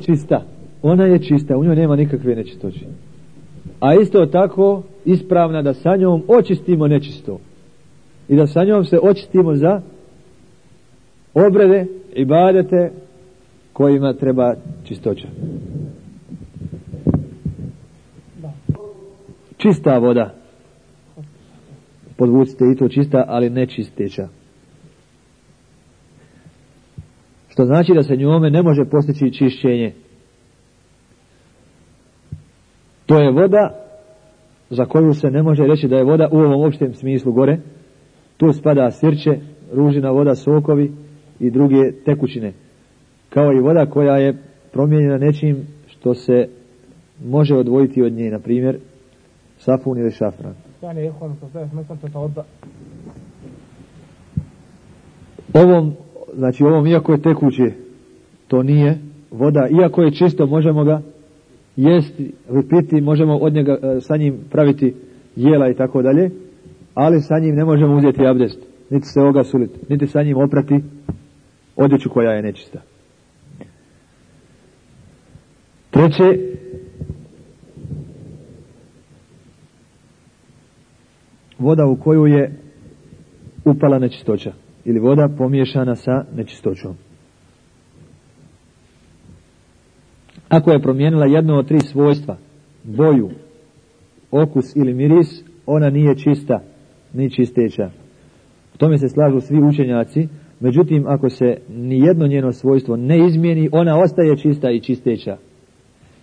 čista. Ona je čista, u njoj nema nikakve nečistoće. A isto tako ispravna da sa njom očistimo nečisto. I da sa njom se očistimo za obrede i badete kojima treba čistoća. Čista voda. Podvucite i to čista, ali nečisteća. Što znači da se njome ne može postići čišćenje. To je voda za koju se ne može reći da je voda u ovom opštem smislu gore. Tu spada sirće, ružina voda, sokovi i druge tekućine. Kao i voda koja je promijenjena nečim što se može odvojiti od nje, na primjer safun ili šafran. Ovom, znači ovom iako je tekuće, to nije voda, iako je čisto, možemo ga jesti, piti, možemo od njega e, sa njim praviti jela i tako dalje, ali sa njim ne možemo uzeti abdest, niti se ogasuliti, niti sa njim oprati odjeću koja je nečista. Treće, voda u koju je upala nečistoća ili voda pomiješana sa nečistoćom. Ako je promijenila jedno od tri svojstva, boju, okus ili miris, ona nije čista, ni čisteća. U tome se slažu svi učenjaci, međutim ako se ni jedno njeno svojstvo ne izmijeni, ona ostaje čista i čisteća.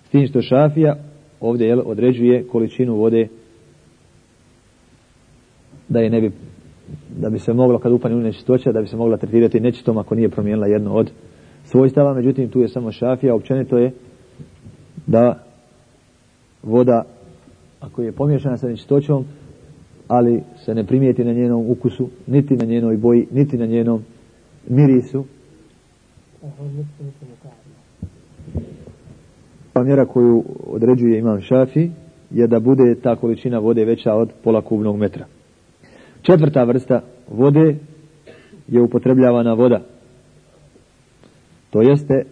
S tim što šafija ovdje određuje količinu vode da je ne bi da bi se moglo kad upane u nečistoća da bi se mogla tretirati nečistom ako nije promijenila jedno od svojstava, međutim tu je samo šafija, općenito je da voda ako je pomiješana sa nečistoćom ali se ne primijeti na njenom ukusu niti na njenoj boji, niti na njenom mirisu. Pa mjera koju određuje imam šafi je da bude ta količina vode veća od pola kubnog metra četvrta vrsta vode je upotrebljavana voda to jeste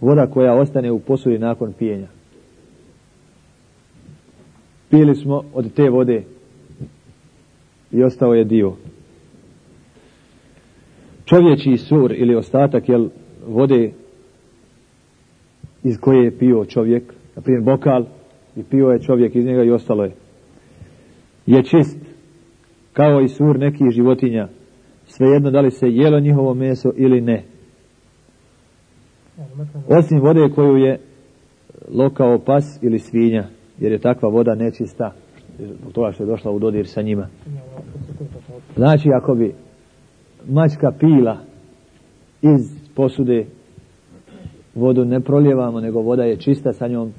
voda koja ostane u posudi nakon pijenja. Pili smo od te vode i ostao je dio. Čovječiji sur ili ostatak jel, vode iz koje je pio čovjek, na primjer bokal, i pio je čovjek iz njega i ostalo je. Je čist, kao i sur nekih životinja, svejedno da li se jelo njihovo meso ili ne. Osim vode koju je lokao pas ili svinja, jer je takva voda nečista, zbog toga što je došla u dodir sa njima. Znači, ako bi mačka pila iz posude, vodu ne proljevamo, nego voda je čista, sa njom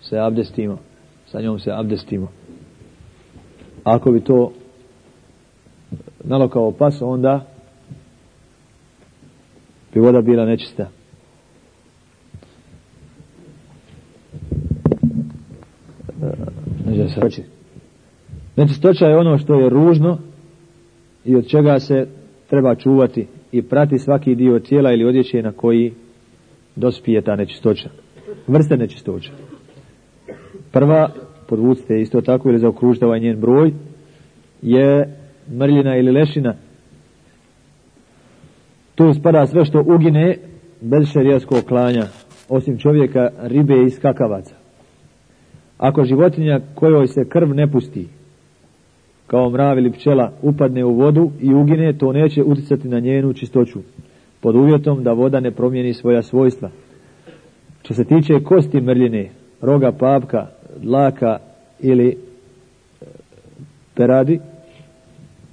se abdestimo. Sa njom se abdestimo. Ako bi to nalokao pas, onda bi voda bila nečista. nečistoće. Nečistoća je ono što je ružno i od čega se treba čuvati i prati svaki dio tijela ili odjeće na koji dospije ta nečistoća. Vrste nečistoća. Prva, podvucite isto tako ili zaokružite ovaj njen broj, je mrljina ili lešina. Tu spada sve što ugine bez šerijaskog klanja, osim čovjeka, ribe i skakavaca. Ako životinja kojoj se krv ne pusti, kao mrav ili pčela, upadne u vodu i ugine, to neće utjecati na njenu čistoću, pod uvjetom da voda ne promijeni svoja svojstva. Što se tiče kosti mrljine, roga papka, dlaka ili e, peradi,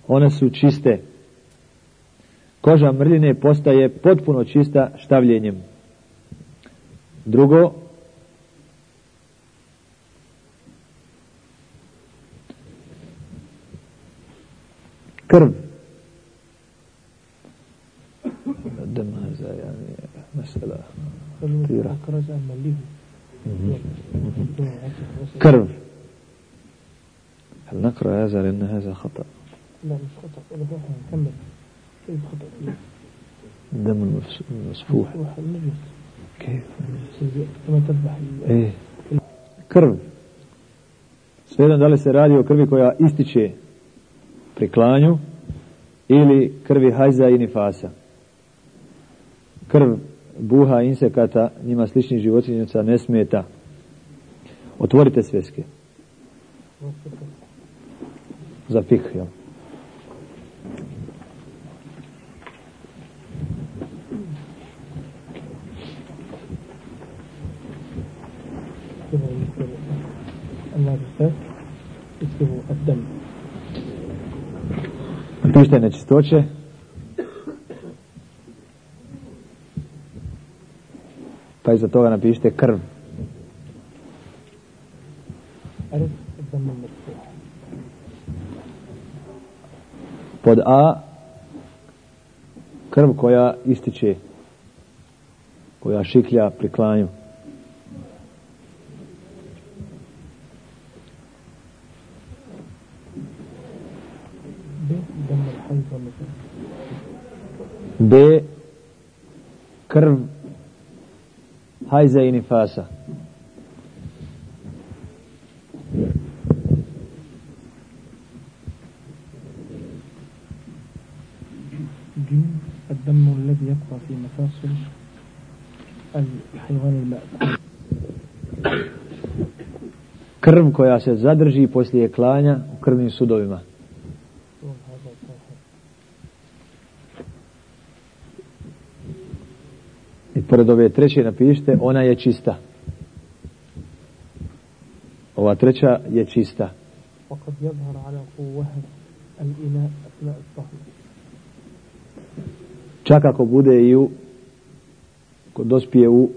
one su čiste. Koža mrljine postaje potpuno čista štavljenjem. Drugo, krv الدم هذا يعني مسألة كثيرة كرب هل نقرأ هذا لأن هذا خطأ لا مش خطأ نكمل كيف خطأ الدم المسفوح النجس كيف كما تذبح ال- E, krv. Svejedno da li se radi o krvi koja ističe pri klanju ili krvi hajza i nifasa. Krv buha insekata, njima sličnih životinjaca ne smeta. Otvorite sveske. Za fik, jel? كذا يكتب النجاسات يكتبوا الدم Napišite nečistoće. Pa iza toga napišite krv. ألف الدم المفتوح Pod A krv koja ističe, koja šiklja pri klanju. hajza i nifasa. جيم الدم الذي يبقى في مفاصل الحيوان المأكول Krv koja se zadrži poslije klanja u krvnim sudovima. pored ove treće napišite ona je čista. Ova treća je čista. Čak ako bude i u kod dospije u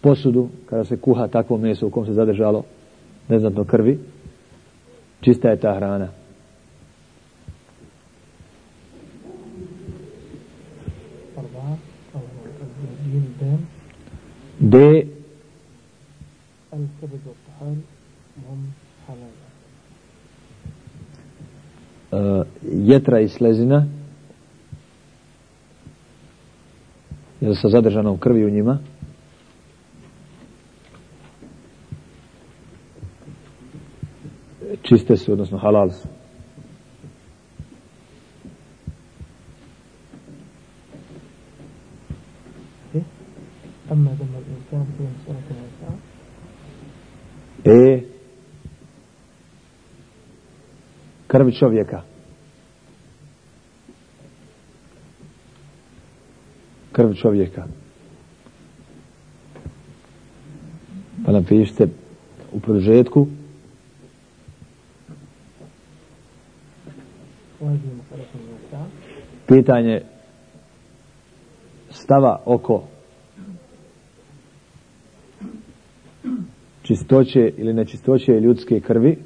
posudu kada se kuha takvo meso u kom se zadržalo neznatno krvi, čista je ta hrana. D. الكبد والطحال هم حلال e, jetra i slezina, jer sa zadržanom krvi u njima, čiste su, odnosno halal su. أما دم الإنسان في مسألة واسعة E. Krv čovjeka. Krv čovjeka. Pa napišite u prožetku وهذه مسألة واسعة pitanje stava oko čistoće ili nečistoće ljudske krvi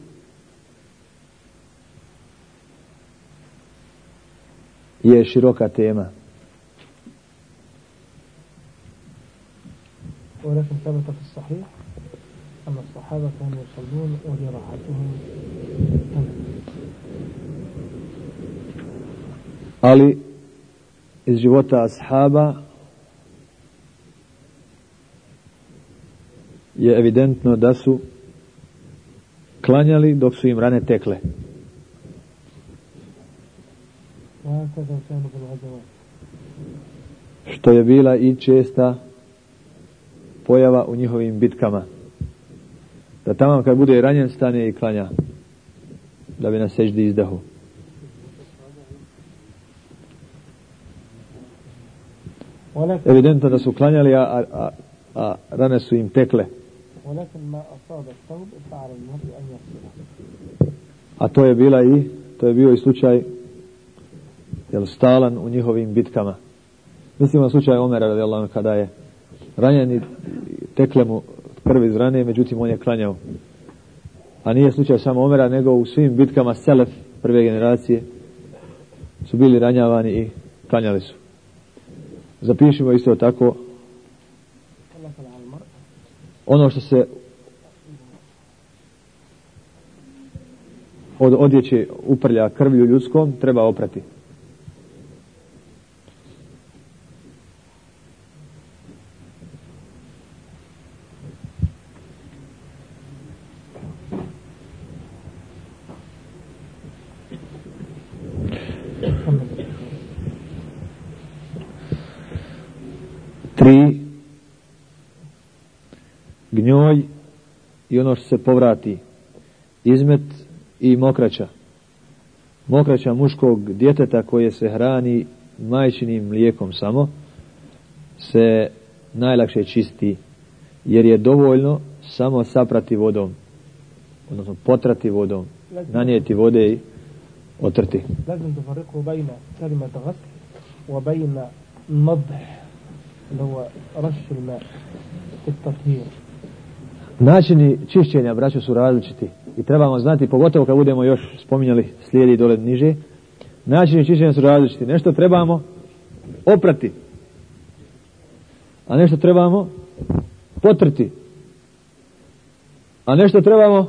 je široka tema. ولكن ثبت في الصحيح أن الصحابة كانوا يصلون ولراحتهم تمت Ali iz života ashaba je evidentno da su klanjali dok su im rane tekle. Što je bila i česta pojava u njihovim bitkama. Da tamo kad bude ranjen stane i klanja. Da bi na seždi izdahu. Evidentno da su klanjali, a, a, a rane su im tekle. ولكن ما أصاب الثوب فعلى المرء أن يغسله A to je bila i, to je bio i slučaj jel, stalan u njihovim bitkama. Mislimo na slučaj Omera radijallahu anhu, kada je ranjen i tekle mu krv iz rane, međutim on je klanjao. A nije slučaj samo Omera, nego u svim bitkama Selef prve generacije su bili ranjavani i klanjali su. Zapišimo isto tako ولكن على المرء ono što se od odjeće uprlja krvlju ljudskom treba oprati. Tri, gnjoj i ono što se povrati. Izmet i mokraća. Mokraća muškog djeteta koje se hrani majčinim mlijekom samo se najlakše čisti jer je dovoljno samo saprati vodom odnosno potrati vodom nanijeti vode i otrti لازم تفرقوا بين كلمة غسل وبين نضح اللي هو رش الماء في التطهير Načini čišćenja braću su različiti i trebamo znati, pogotovo kad budemo još spominjali slijedi dole niže, načini čišćenja su različiti. Nešto trebamo oprati, a nešto trebamo potrti, a nešto trebamo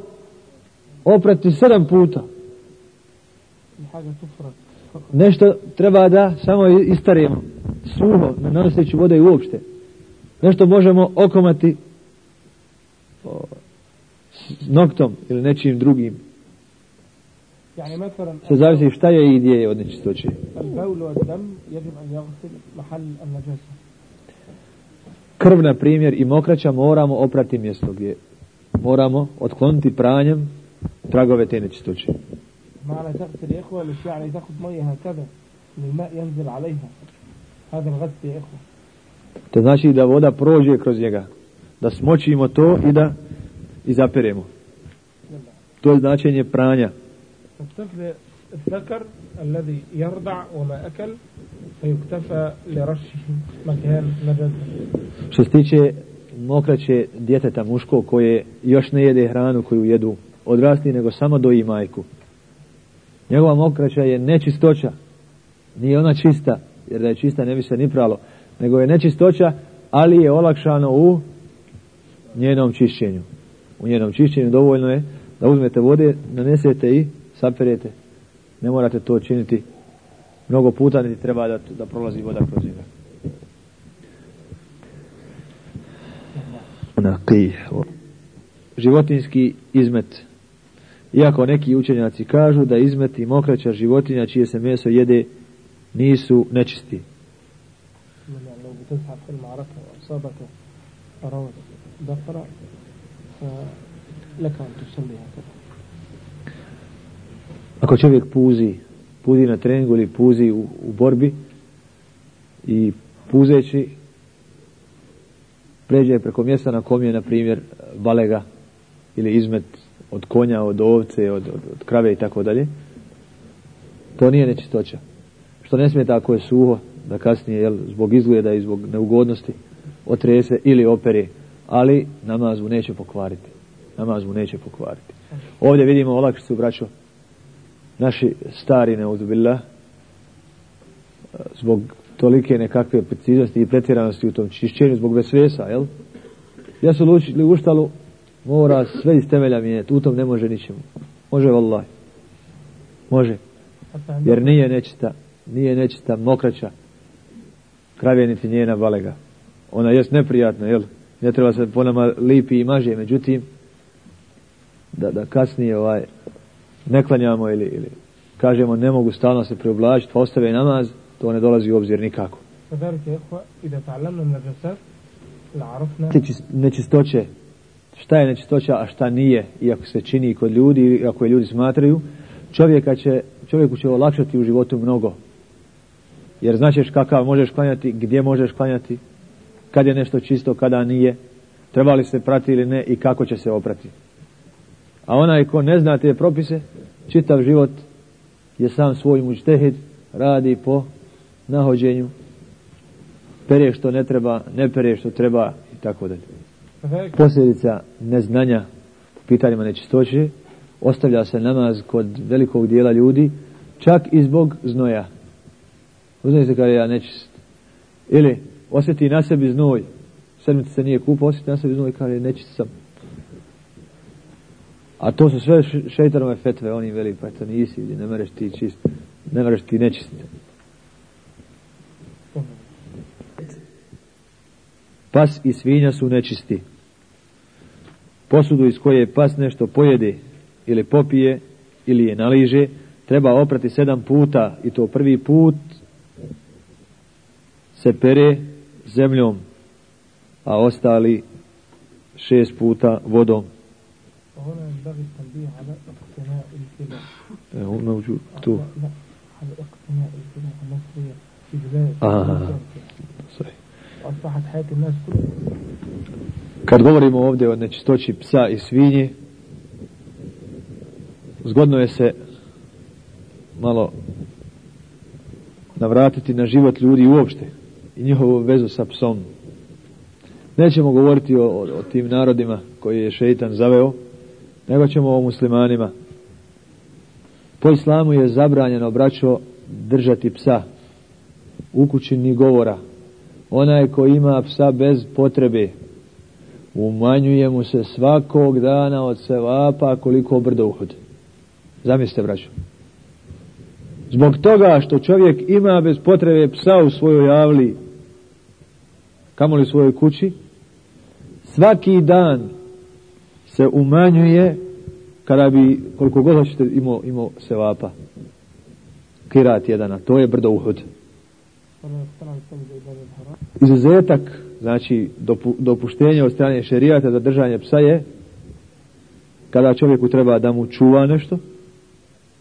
oprati sedam puta. Nešto treba da samo istarimo suho, ne nanoseći vode i uopšte. Nešto možemo okomati s noktom ili nečim drugim يعني مثلا sve zavisi šta je i gdje je od nečistoće البول والدم يجب أن يغسل محل النجاسة krv na primjer i mokraća moramo oprati mjesto gdje moramo otkloniti pranjem tragove te nečistoće معنى تغسل يا إخوة مش يعني تاخد مية هكذا إن الماء ينزل عليها هذا الغسل يا إخوة to znači da voda prođe kroz njega da smočimo to i da i zaperemo to je značenje pranja الطفل الذكر الذي يرضع وما أكل فيكتفى لرشه مكان نجاسة Što se tiče mokraće djeteta muško koje još ne jede hranu koju jedu odrasli, nego samo doji majku. Njegova mokraća je nečistoća. Nije ona čista, jer da je čista ne bi se ni pralo. Nego je nečistoća, ali je olakšano u njenom čišćenju. U njenom čišćenju dovoljno je da uzmete vode, nanesete i saperete. Ne morate to činiti mnogo puta, niti treba da, da prolazi voda kroz njega. Životinski izmet. Iako neki učenjaci kažu da izmet i mokraća životinja čije se meso jede nisu nečisti. من يعني لو بتزحف في المعركة وأصابك فروة ذكر فلك أن تصلي هكذا Ako čovjek puzi, puzi na treningu ili puzi u, u borbi i puzeći pređe preko mjesta na kom je, na primjer, balega ili izmet od konja, od ovce, od, od, od krave i tako dalje, to nije nečistoća. Što ne smije tako je suho, da kasnije, jel, zbog izgleda i zbog neugodnosti, otrese ili opere, ali namaz mu neće pokvariti. Namaz mu neće pokvariti. Ovdje vidimo olakšicu, braćo, naši stari neuzubila, zbog tolike nekakve preciznosti i pretjeranosti u tom čišćenju, zbog vesvesa, jel? Ja su lučili u štalu, mora sve iz temelja mijenjati, u tom ne može ničemu. Može vallaj. Može. Jer nije nečista, nije nečista mokraća kravjeniti njena balega. Ona jest neprijatna, jel? ne treba se po nama lipi i maže, međutim, da, da kasnije ovaj, ne klanjamo ili, ili kažemo ne mogu stalno se preoblačiti, pa ostave namaz, to ne dolazi u obzir nikako. Nečistoće, šta je nečistoća, a šta nije, iako se čini kod ljudi, iako ako je ljudi smatraju, čovjeka će, čovjeku će olakšati u životu mnogo. Jer značeš kakav možeš klanjati, gdje možeš klanjati, kad je nešto čisto, kada nije, treba li se prati ili ne i kako će se oprati. A onaj ko ne zna te propise, čitav život je sam svoj mučtehid, radi po nahođenju, pere što ne treba, ne pere što treba i tako dalje. Posljedica neznanja po pitanjima nečistoće ostavlja se namaz kod velikog dijela ljudi, čak i zbog znoja. Uzmite kada je ja nečist. Ili osjeti na sebi znoj. Sedmica se nije kupao, osjeti na sebi znoj kaže nečist sam. A to su sve šeitanove fetve, oni veli, pa to nisi, ne mereš ti čist, ne mereš ti nečist. Pas i svinja su nečisti. Posudu iz koje pas nešto pojede ili popije ili je naliže, treba oprati sedam puta i to prvi put se pere zemljom a ostali šest puta vodom. وهنا ينبغي التنبيه على اقتناء الكلى E, on موجود tu. لا لا على اقتناء الكلى المصرية في بداية آه. الإنسان. Sahih. وأصبحت حياة الناس كلها Kad govorimo ovdje o nečistoći psa i svinje, zgodno je se malo navratiti na život ljudi uopšte i njihovu vezu sa psom. Nećemo govoriti o, o, o tim narodima koji je šeitan zaveo, nego ćemo o muslimanima. Po islamu je zabranjeno, braćo, držati psa. U kući ni govora. Onaj ko ima psa bez potrebe, umanjuje mu se svakog dana od sevapa koliko brdo uhod. Zamislite, braćo. Zbog toga što čovjek ima bez potrebe psa u svojoj javli, kamoli u svojoj kući, svaki dan se umanjuje kada bi, koliko god hoćete, imao, imao sevapa. Kirat jedana, to je brdo uhod. Izuzetak, znači dopu, dopuštenje od strane šerijata za držanje psa je kada čovjeku treba da mu čuva nešto,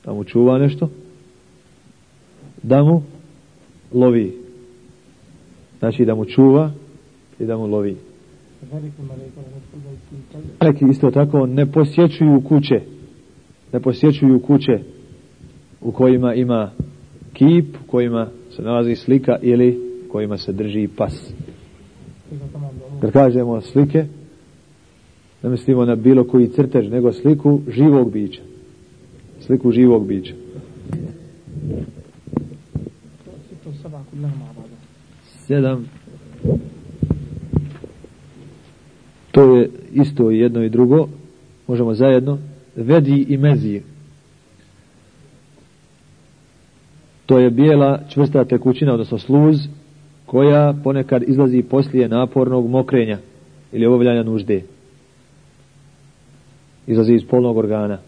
da mu čuva nešto, da mu lovi. Znači da mu čuva i da mu lovi. Neki isto tako ne posjećuju kuće, ne posjećuju kuće u kojima ima kip, u kojima se nalazi slika ili u kojima se drži pas. Kad kažemo slike, ne mislimo na bilo koji crtež, nego sliku živog bića. Sliku živog bića. Sedam to je isto i jedno i drugo. Možemo zajedno. Vedi i mezi. To je bijela čvrsta tekućina, odnosno sluz, koja ponekad izlazi poslije napornog mokrenja ili obavljanja nužde. Izlazi iz polnog organa.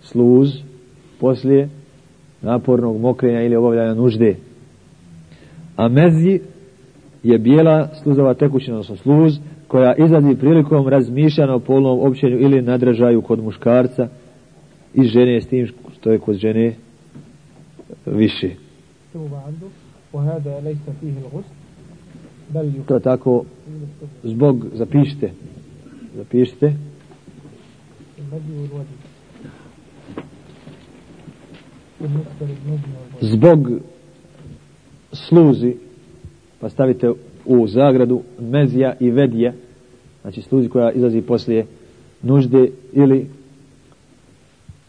Sluz poslije napornog mokrenja ili obavljanja nužde. A mezi je bijela sluzova tekućina, odnosno sluz, koja izlazi prilikom razmišljanja o polnom općenju ili nadražaju kod muškarca i žene s tim što je kod žene više. To tako zbog zapišite zapišite zbog sluzi pa stavite u zagradu mezija i vedija, znači sluzi koja izlazi poslije nužde ili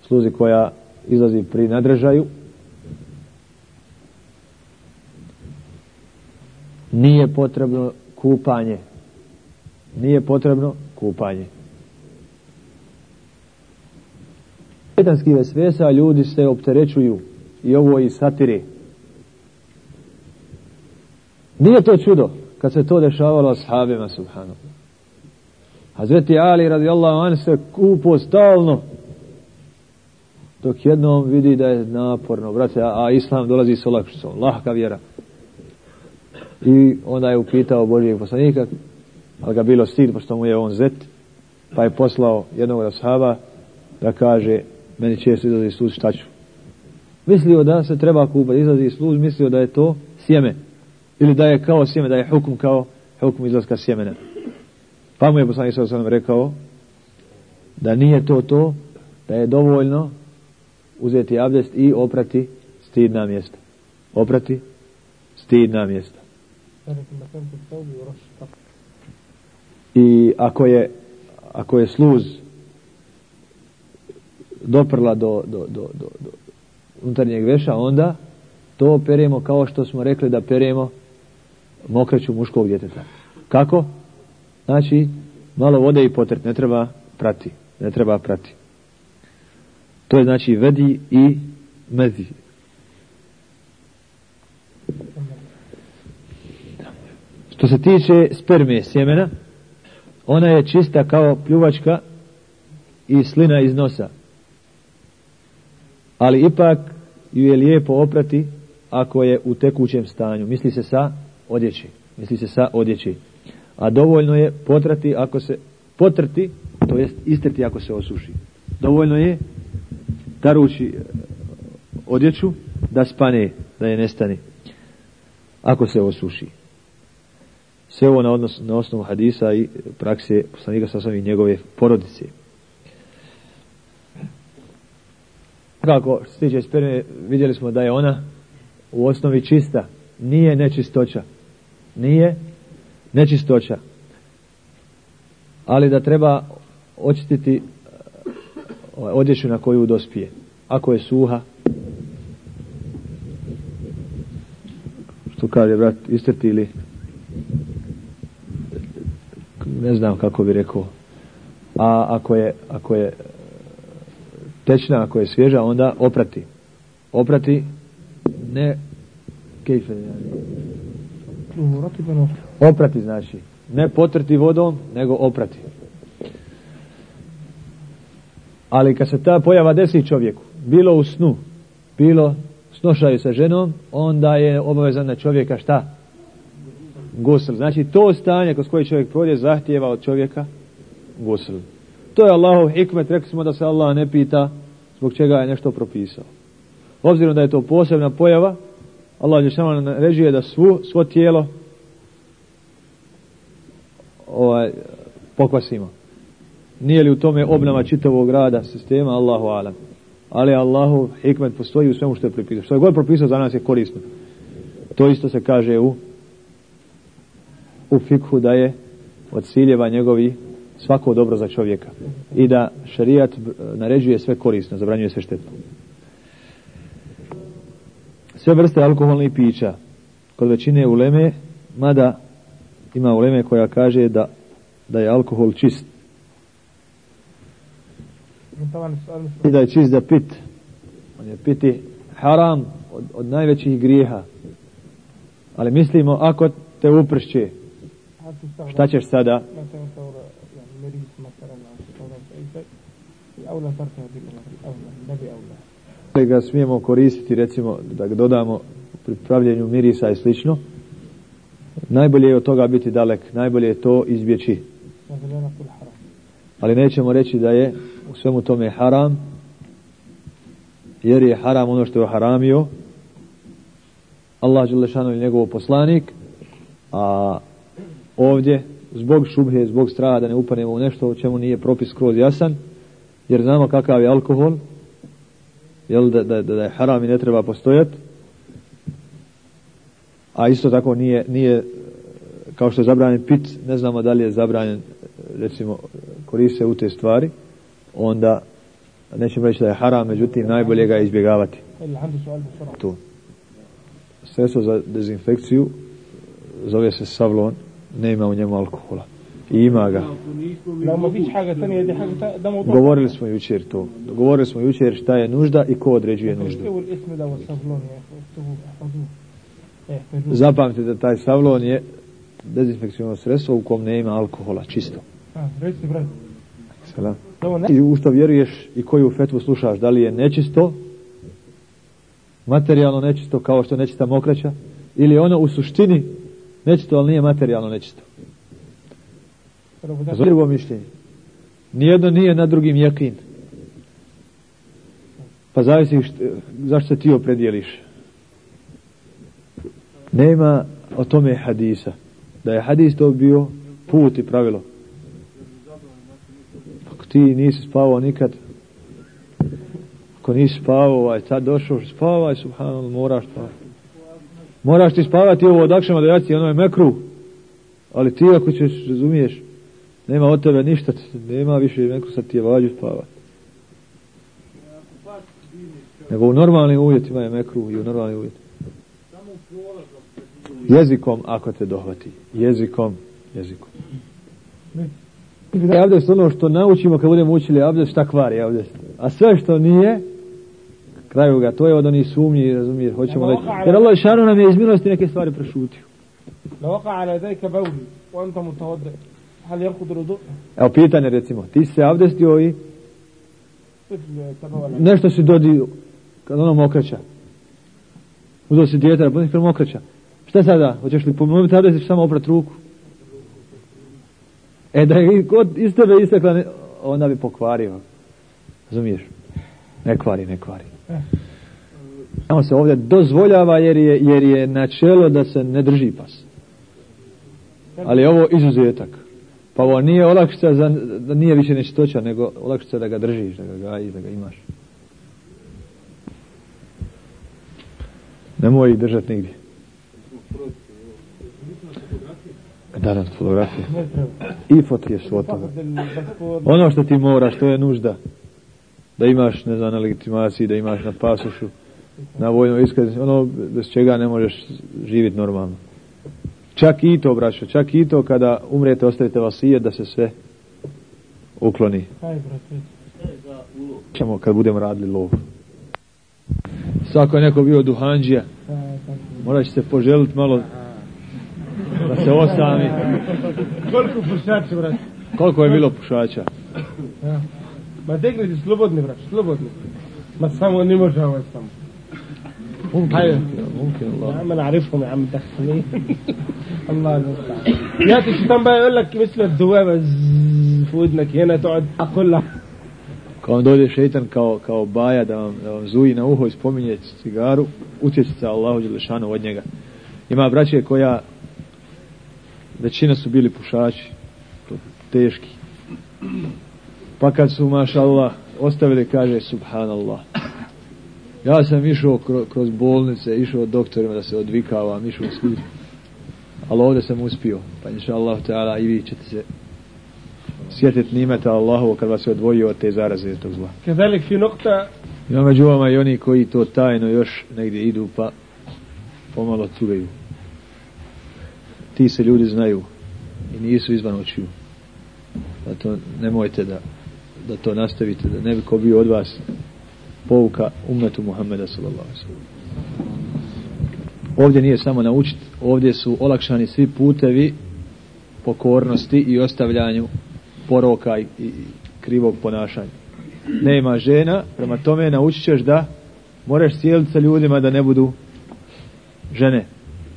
sluzi koja izlazi pri nadražaju, nije potrebno kupanje. Nije potrebno kupanje. Šetanski vesvesa ljudi se opterećuju i ovo i satiri. Nije to čudo kad se to dešavalo ashabima subhanu. Hazreti Ali radijallahu an se kupo stalno dok jednom vidi da je naporno, brate, a, islam dolazi s olakšicom, lahka vjera. I onda je upitao Božijeg poslanika, ali ga bilo stid, pošto mu je on zet, pa je poslao jednog od ashaba da kaže, meni često izlazi sluz, šta ću? Mislio da se treba kupati, izlazi sluz, mislio da je to sjeme. Ili da je kao sjeme, da je hukum kao hukum izlaska sjemena. Pa mu je poslanik sa osam rekao da nije to to, da je dovoljno uzeti abdest i oprati stidna mjesta. Oprati stidna mjesta. I ako je, ako je sluz doprla do, do, do, do unutarnjeg veša, onda to peremo kao što smo rekli da peremo mokreću muškog djeteta. Kako? Znači, malo vode i potret, ne treba prati. Ne treba prati. To je znači vedi i mezi. Što se tiče sperme sjemena, ona je čista kao pljuvačka i slina iz nosa. Ali ipak ju je lijepo oprati ako je u tekućem stanju. Misli se sa odjeći. Misli se sa odjeći. A dovoljno je potrati ako se potrti, to jest istrti ako se osuši. Dovoljno je tarući e, odjeću da spane, da je nestane ako se osuši. Sve ovo na, odnos, na osnovu hadisa i prakse poslanika sa i njegove porodice. Kako se tiče sperme, vidjeli smo da je ona u osnovi čista. Nije nečistoća. Nije nečistoća. Ali da treba očistiti e, odjeću na koju dospije. Ako je suha, što kaže brat, istrti ili ne znam kako bi rekao. A ako je, ako je tečna, ako je svježa, onda oprati. Oprati, ne kejfe. Oprati znači. Ne potrti vodom, nego oprati. Ali kad se ta pojava desi čovjeku, bilo u snu, bilo snošaju sa ženom, onda je obavezan na čovjeka šta? Gusl. Znači to stanje kroz koje čovjek prođe zahtijeva od čovjeka gusl. To je Allahov hikmet, rekli smo da se Allah ne pita zbog čega je nešto propisao. Obzirom da je to posebna pojava, Allah je samo naređuje da svu, svo tijelo ovaj, pokvasimo. Nije li u tome obnama čitavog rada sistema Allahu alam. Ali Allahu hikmet postoji u svemu što je propisao. Što je god propisao za nas je korisno. To isto se kaže u u fikhu da je od ciljeva njegovi svako dobro za čovjeka i da šarijat naređuje sve korisno, zabranjuje sve štetno. Sve vrste alkoholnih pića kod većine uleme, mada ima uleme koja kaže da, da je alkohol čist. I da je čist za pit. On je piti haram od, od najvećih grijeha. Ali mislimo ako te upršće, šta ćeš sada? Da ga smijemo koristiti recimo da ga dodamo pri pravljenju mirisa i slično najbolje je od toga biti dalek najbolje je to izbjeći. Ali nećemo reći da je u svemu tome haram jer je haram ono što je haramio Allah Đelešanu je njegov poslanik a ovdje zbog šubhe, zbog straha da ne upanemo u nešto o čemu nije propis skroz jasan jer znamo kakav je alkohol jel, da, da, da je haram i ne treba postojati a isto tako nije, nije kao što je zabranjen pit ne znamo da li je zabranjen recimo koriste u te stvari onda nećemo reći da je haram međutim najbolje ga je izbjegavati. Tu. Sredstvo za dezinfekciju zove se savlon nema u njemu alkohola ima ga. Govorili smo jučer to. Govorili smo jučer šta je nužda i ko određuje nuždu. zapamtite da taj savlon je dezinfekcijno sredstvo u kom nema alkohola čisto. I u što vjeruješ i koju fetvu slušaš da li je nečisto materijalno nečisto kao što nečista mokraća ili ono u suštini nečisto ali nije materijalno nečisto Drugo mišljenje. Nijedno nije na drugim jakin. Pa zavisi što, zašto se ti opredijeliš. Nema o tome hadisa. Da je hadis to bio put i pravilo. Ako ti nisi spavao nikad, ako nisi spavao, ovaj, sad došao, spavaj, subhanallah, moraš spavati. Moraš ti spavati ovo od akšama do jaci, ono je mekru. Ali ti ako ćeš, razumiješ, nema od tebe ništa, nema više neko sad ti je vađu spavati. Nego u normalnim uvjetima je mekru i u normalnim uvjetima. Jezikom ako te dohvati. Jezikom. Jezikom. Abdest ono što naučimo kad budemo učili abdest šta kvari abdest. A sve što nije kraju ga, to je od onih sumnji, razumije, hoćemo reći. Jer Allah šanu nam je iz milosti neke stvari prešutio. لو وقع على يديك بولي وانت متوضئ Hal Evo pitanje recimo, ti se avdestio i nešto si dodio kad ono mokraća. Uzao si dijete da budeš mokraća. Šta sada? Hoćeš li pomoviti avdest samo oprat ruku? E da je kod iz tebe istekla, onda bi pokvario. Razumiješ? Ne kvari, ne kvari. Samo se ovdje dozvoljava jer je, jer je načelo da se ne drži pas. Ali ovo izuzetak. Pa ovo nije olakšica, za, da nije više nečitoća, nego olakšica da ga držiš, da ga gajiš, da ga imaš. Nemoj ih držati nigdje. Da, da, fotografije. I fotografije toga. Ono što ti moraš, to je nužda. Da imaš, ne znam, na legitimaciji, da imaš na pasušu, na vojnoj iskaznici, ono bez čega ne možeš živjeti normalno. Čak i to, braćo, čak i to kada umrete, ostavite vas i da se sve ukloni. Ćemo kad budemo radili lov. Svako je neko bio duhanđija. Morat će se poželiti malo da se osami. Koliko pušača, brat? Koliko je bilo pušača? Ma degne slobodni, brat, slobodni. Ma samo ne može ovaj samo. Mumkin, Hajde. mumkin, يا Allah. عم انا عارفهم يا عم دخلني الله المستعان ياتي الشيطان بقى يقول لك مثل الذبابه زز في ودنك هنا تقعد كلها Kao vam dođe šeitan kao, kao baja da vam, da vam zuji na uho i spominje cigaru, utjeći se Allahu Đelešanu od njega. Ima braće koja većina su bili pušači, to teški. Pa kad su, maša Allah, ostavili, kaže, subhanallah. Ja sam išao kroz bolnice, išao doktorima da se odvikavam, išao u svi. Ali ovdje sam uspio. Pa inša Allah ta'ala i vi ćete se sjetiti nimeta Allahovo kad vas je odvojio od te zaraze i tog zla. Kedelik fi nokta... Ja među vama i oni koji to tajno još negdje idu pa pomalo cugaju. Ti se ljudi znaju i nisu izvan očiju. Pa Zato nemojte da, da to nastavite, da ne bi ko bio od vas pouka umetu Muhammeda sallallahu alaihi. Ovdje nije samo naučiti, ovdje su olakšani svi putevi pokornosti i ostavljanju poroka i, i, i krivog ponašanja nema žena, prema tome naučit ćeš da moraš sjeliti sa ljudima da ne budu žene.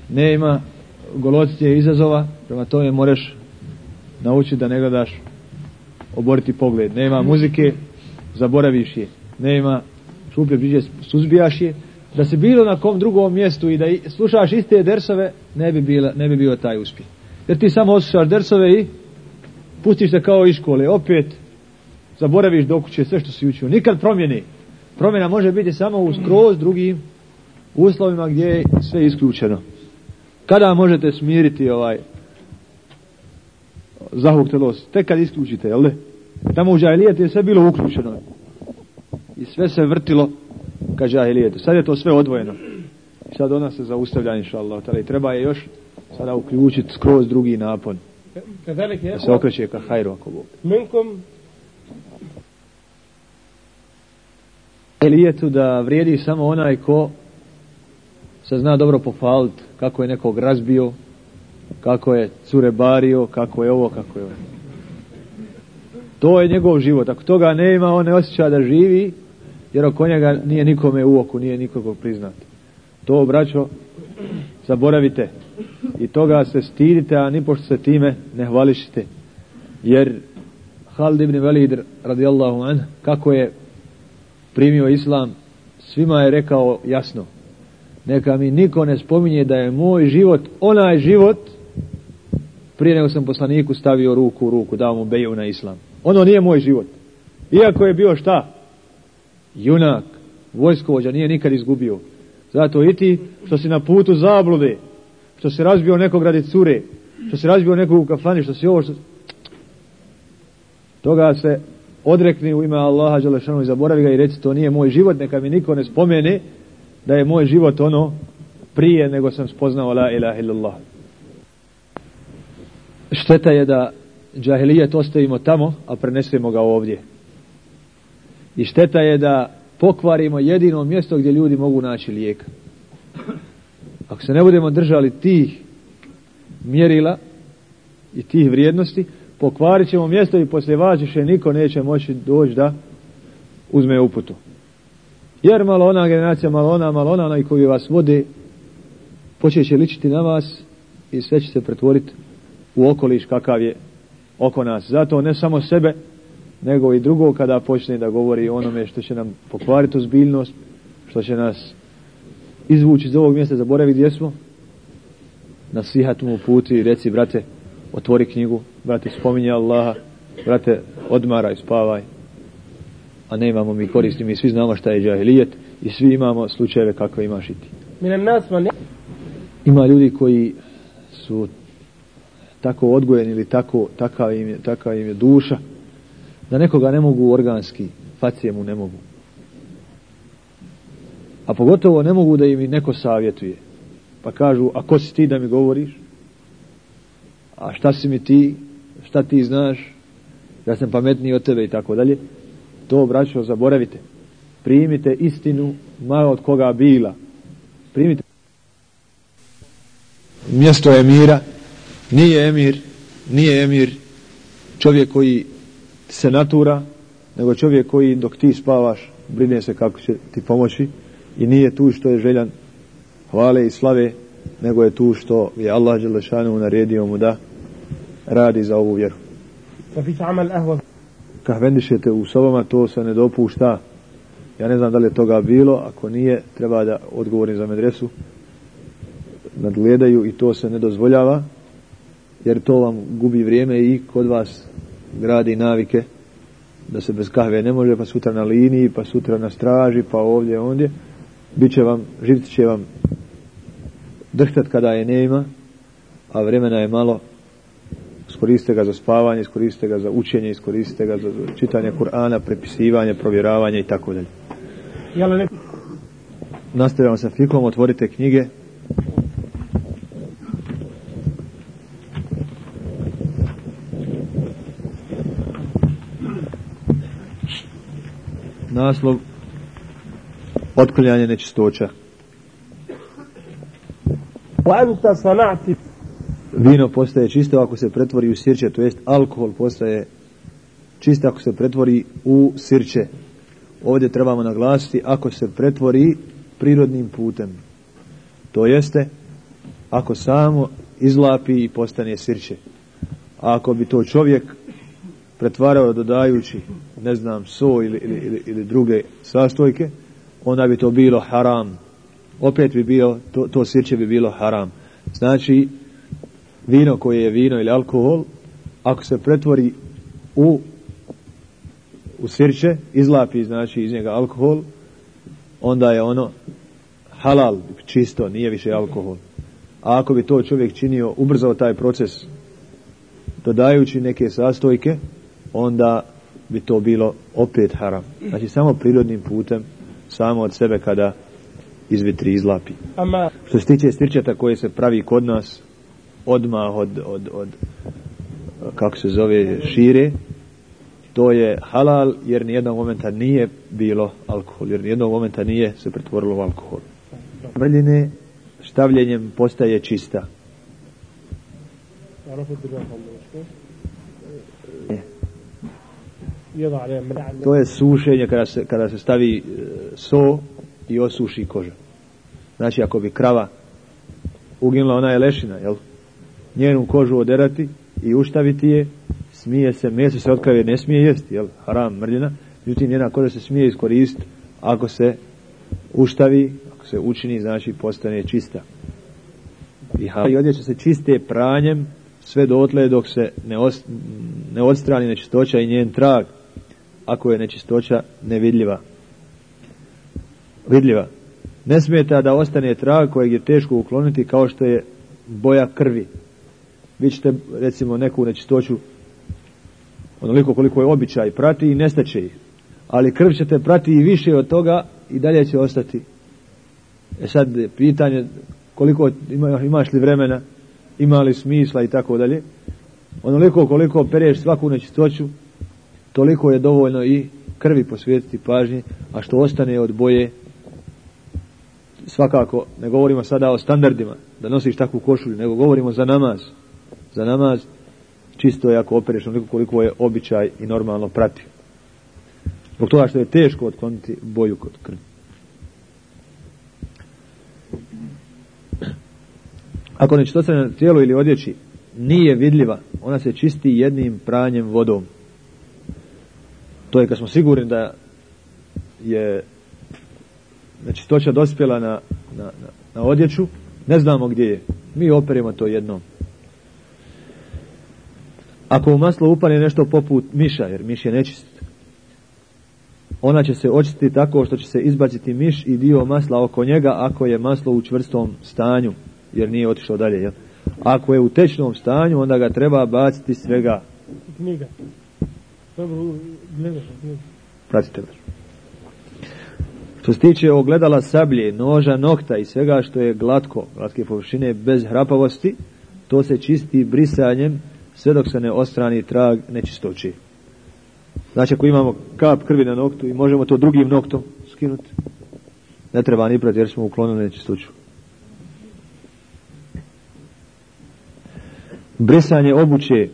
Nema golotcije izazova, prema tome moraš naučiti da ne gledaš oboriti pogled. Nema muzike, zaboraviš je. Nema šuplje priđe, suzbijaš je. Da se bilo na kom drugom mjestu i da slušaš iste dersove, ne bi, bila, ne bi bio taj uspjeh. Jer ti samo oslušaš dersove i pustiš se kao iz škole. Opet zaboraviš do kuće sve što si učio. Nikad promjene. Promjena može biti samo u skroz drugim uslovima gdje je sve isključeno. Kada možete smiriti ovaj zahuk telos? Tek kad isključite, jel? Tamo u džahilijetu je sve bilo uključeno i sve se vrtilo ka džahilijetu. Sad je to sve odvojeno. I sad ona se zaustavlja, inša Allah. I treba je još sada uključiti skroz drugi napon. Da se okreće ka hajru ako Bog. Minkom Džahilijetu da vrijedi samo onaj ko se zna dobro pohvalit kako je nekog razbio, kako je cure bario, kako je ovo, kako je ovo. To je njegov život. Ako toga nema, on ne osjeća da živi jer oko njega nije nikome u oku, nije nikog priznati. To, braćo, zaboravite. I toga se stidite, a ni pošto se time ne hvališite. Jer Halid ibn Velid radijallahu an, kako je primio islam, svima je rekao jasno. Neka mi niko ne spominje da je moj život onaj život prije nego sam poslaniku stavio ruku u ruku, dao mu beju na islam. Ono nije moj život. Iako je bio šta? Junak, vojskovođa, nije nikad izgubio. Zato i ti što si na putu zablude, što si razbio nekog radi cure, što si razbio nekog u kafani, što si ovo, što... Toga se odrekni u ime Allaha Đelešanu i zaboravi ga i reci to nije moj život, neka mi niko ne spomene da je moj život ono prije nego sam spoznao la ilaha illallah. Šteta je da džahilijet ostavimo tamo, a prenesemo ga ovdje. I šteta je da pokvarimo jedino mjesto gdje ljudi mogu naći lijek. Ako se ne budemo držali tih mjerila i tih vrijednosti, pokvarit ćemo mjesto i poslije vas više niko neće moći doći da uzme uputu. Jer malo ona generacija, malo ona, malo ona, onaj koji vas vode, počet će ličiti na vas i sve će se pretvoriti u okoliš kakav je oko nas. Zato ne samo sebe, nego i drugo kada počne da govori onome što će nam pokvariti ozbiljnost, što će nas izvući iz ovog mjesta, zaboravi gdje smo, nasihat mu puti i reci, brate, otvori knjigu, brate, spominje Allaha, brate, odmaraj, spavaj. A ne imamo mi koristi, mi svi znamo šta je džahilijet i svi imamo slučajeve kakve imaš i ti. Ima ljudi koji su tako odgojeni ili tako, takav im je, takav im je duša da nekoga ne mogu organski, facije mu ne mogu. A pogotovo ne mogu da im neko savjetuje. Pa kažu, a ko si ti da mi govoriš? A šta si mi ti? Šta ti znaš? Ja sam pametniji od tebe i tako dalje. To, braćo, zaboravite. Primite istinu, malo od koga bila. Primite mjesto emira nije emir nije emir čovjek koji senatura, nego čovjek koji dok ti spavaš brine se kako će ti pomoći i nije tu što je željan hvale i slave, nego je tu što je Allah Đelešanu naredio mu da radi za ovu vjeru. Kahvendišete u sobama, to se ne dopušta. Ja ne znam da li je toga bilo, ako nije, treba da odgovorim za medresu. Nadgledaju i to se ne dozvoljava, jer to vam gubi vrijeme i kod vas gradi navike da se bez kahve ne može, pa sutra na liniji, pa sutra na straži, pa ovdje, ondje. bit će vam, živci će vam drhtat kada je nema, a vremena je malo. Iskoriste ga za spavanje, iskoriste ga za učenje, iskoriste ga za čitanje Kur'ana, prepisivanje, provjeravanje i tako dalje. Nastavljamo sa fikom, otvorite knjige, naslov Otklanjanje nečistoća. Planta sanati. Vino postaje čisto ako se pretvori u sirće, to jest alkohol postaje čisto ako se pretvori u sirće. Ovdje trebamo naglasiti ako se pretvori prirodnim putem. To jeste ako samo izlapi i postane sirće. A ako bi to čovjek pretvarao dodajući ne znam, so ili, ili, ili, ili druge sastojke, onda bi to bilo haram. Opet bi bio, to, to sirće bi bilo haram. Znači, vino koje je vino ili alkohol, ako se pretvori u u sirće, izlapi znači iz njega alkohol, onda je ono halal, čisto, nije više alkohol. A ako bi to čovjek činio, ubrzao taj proces, dodajući neke sastojke, onda bi to bilo opet haram. Znači samo prirodnim putem, samo od sebe kada izvitri izlapi. Ama... Što se tiče stričata koje se pravi kod nas, odmah od, od, od kako se zove, šire, to je halal jer nijednog momenta nije bilo alkohol, jer nijednog momenta nije se pretvorilo u alkohol. Vrljine štavljenjem postaje čista. To je sušenje kada se, kada se stavi e, so i osuši koža. Znači ako bi krava uginula, ona je lešina, jel? Njenu kožu oderati i uštaviti je, smije se, meso se od krave ne smije jesti, jel? Haram, mrljina. Međutim, njena koža se smije iskoristiti ako se uštavi, ako se učini, znači postane čista. I, i odjeća se čiste pranjem sve dotle dok se ne, os, ne odstrani nečistoća i njen trag ako je nečistoća nevidljiva. Vidljiva. Ne smeta da ostane trag kojeg je teško ukloniti kao što je boja krvi. Vi ćete recimo neku nečistoću onoliko koliko je običaj prati i nestaće ih. Ali krv ćete prati i više od toga i dalje će ostati. E sad pitanje koliko ima, imaš li vremena, ima li smisla i tako dalje. Onoliko koliko pereš svaku nečistoću, toliko je dovoljno i krvi posvetiti pažnje, a što ostane od boje, svakako, ne govorimo sada o standardima, da nosiš takvu košulju, nego govorimo za namaz. Za namaz čisto je ako opereš onoliko koliko je običaj i normalno prati. Zbog toga što je teško otkloniti boju kod krvi. Ako nečistoća na tijelu ili odjeći nije vidljiva. Ona se čisti jednim pranjem vodom. To je kad smo sigurni da je nečistoća dospjela na, na, na, na odjeću, ne znamo gdje je. Mi operemo to jednom. Ako u maslo upane nešto poput miša, jer miš je nečist, ona će se očistiti tako što će se izbaciti miš i dio masla oko njega ako je maslo u čvrstom stanju, jer nije otišao dalje. Jel? Ako je u tečnom stanju, onda ga treba baciti svega. Knjiga. Dobro. Pratite me. Što se tiče ogledala sablje, noža, nokta i svega što je glatko, glatke površine bez hrapavosti, to se čisti brisanjem sve dok se ne ostrani trag nečistoći. Znači ako imamo kap krvi na noktu i možemo to drugim noktom skinuti, ne treba ni prati jer smo uklonili nečistoću. Brisanje obuće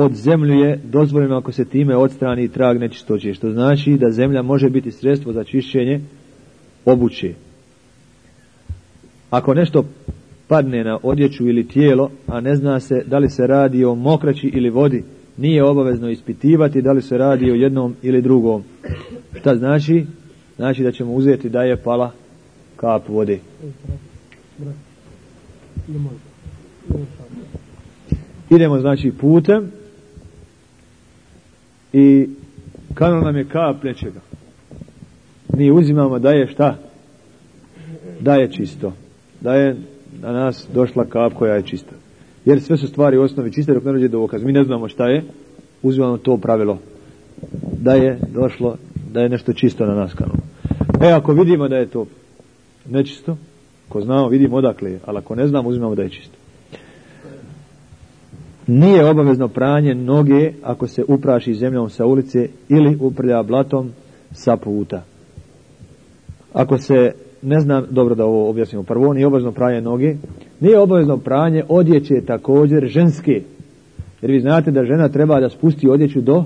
od zemlju je dozvoljeno ako se time odstrani trag nečistoće, što znači da zemlja može biti sredstvo za čišćenje obuće. Ako nešto padne na odjeću ili tijelo, a ne zna se da li se radi o mokraći ili vodi, nije obavezno ispitivati da li se radi o jednom ili drugom. Šta znači? Znači da ćemo uzeti da je pala kap vode. Idemo znači putem i kanal nam je kap nečega. Mi uzimamo da je šta? Da je čisto. Da je na nas došla kap koja je čista. Jer sve su stvari u osnovi čiste dok ne dokaz. Mi ne znamo šta je, uzimamo to pravilo. Da je došlo, da je nešto čisto na nas kanal. E, ako vidimo da je to nečisto, ko znamo, vidimo odakle je, ali ako ne znamo, uzimamo da je čisto. Nije obavezno pranje noge ako se upraši zemljom sa ulice ili uprlja blatom sa puta. Ako se, ne znam, dobro da ovo objasnimo, prvo nije obavezno pranje noge, nije obavezno pranje odjeće također ženske. Jer vi znate da žena treba da spusti odjeću do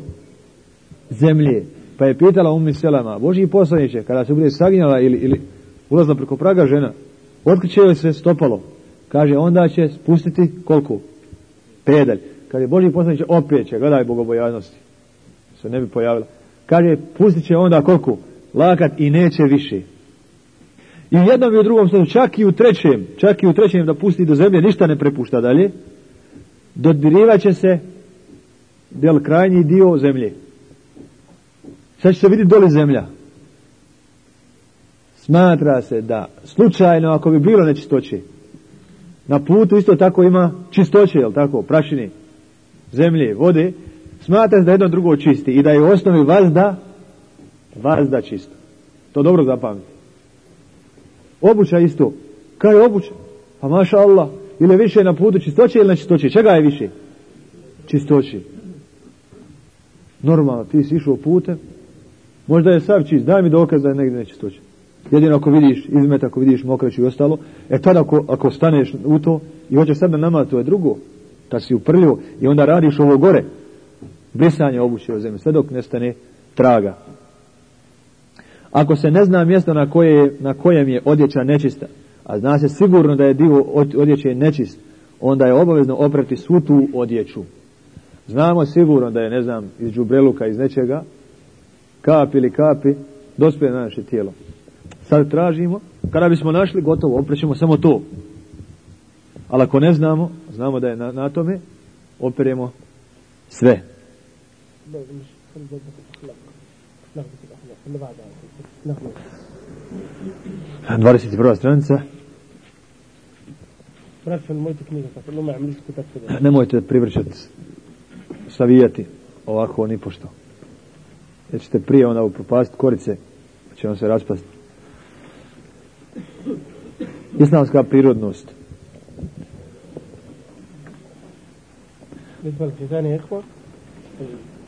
zemlje. Pa je pitala Umi Selama, Boži poslaniće, kada se bude saginjala ili, ili ulazla preko praga žena, otkriće joj se stopalo. Kaže, onda će spustiti koliko? Pedalj. Kaže, Boži poslaniće, opet će, gledaj bogobojaznosti. Se ne bi pojavila. Kaže, pustit će onda koliko? Lakat i neće više. I u jednom i u drugom slučaju, čak i u trećem, čak i u trećem da pusti do zemlje, ništa ne prepušta dalje, dodirivat će se del krajnji dio zemlje. Sad će se vidjeti doli zemlja. Smatra se da slučajno ako bi bilo nečistoće, na putu isto tako ima čistoće, jel tako, prašine, zemlje, vode, smatra se da jedno drugo čisti i da je u osnovi vazda, vazda čisto. To dobro zapamti. Obuća isto. Kaj je obuća? Pa maša Allah. Ili više na putu čistoće ili nečistoće? Čega je više? Čistoće. Normalno, ti si išao putem, možda je sav čist, daj mi dokaz da je negdje nečistoće. Jedino ako vidiš izmet, ako vidiš mokraću i ostalo, e tada ako, ako staneš u to i hoćeš sad na nama, to je drugo. Tad si uprljivo i onda radiš ovo gore. Brisanje obuće o zemlji, sve dok ne stane traga. Ako se ne zna mjesto na, koje, na kojem je odjeća nečista, a zna se sigurno da je dio odjeće nečist, onda je obavezno oprati svu tu odjeću. Znamo sigurno da je, ne znam, iz džubreluka, iz nečega, kap ili kapi, dospije na naše tijelo. Sad tražimo, kada bismo našli, gotovo, oprećemo samo to. Ali ako ne znamo, znamo da je na, na tome, operemo sve. 21. stranica. Nemojte privrćati, savijati ovako ni pošto. Jer ćete prije onda upropastiti korice, pa će vam se raspasti Islamska prirodnost. بالنسبة للختان يا إخوة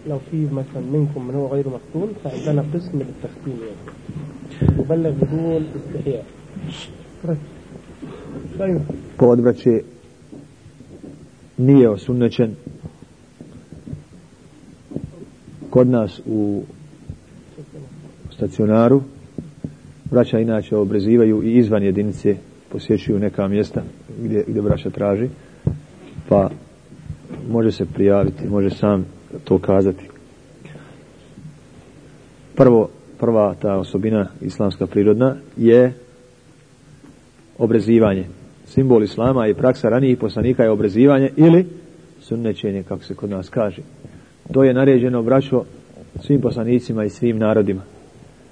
لو في مثلا منكم من هو غير مختون فعندنا قسم للتختين يعني يبلغ بدون استحياء طيب Po odvraće nije osunećen kod nas u stacionaru braća inače obrezivaju i izvan jedinice posjećuju neka mjesta gdje, gdje braća traži pa može se prijaviti, može sam to kazati. Prvo, prva ta osobina islamska prirodna je obrezivanje. Simbol islama i praksa ranijih poslanika je obrezivanje ili sunnečenje, kako se kod nas kaže. To je naređeno, braćo, svim poslanicima i svim narodima.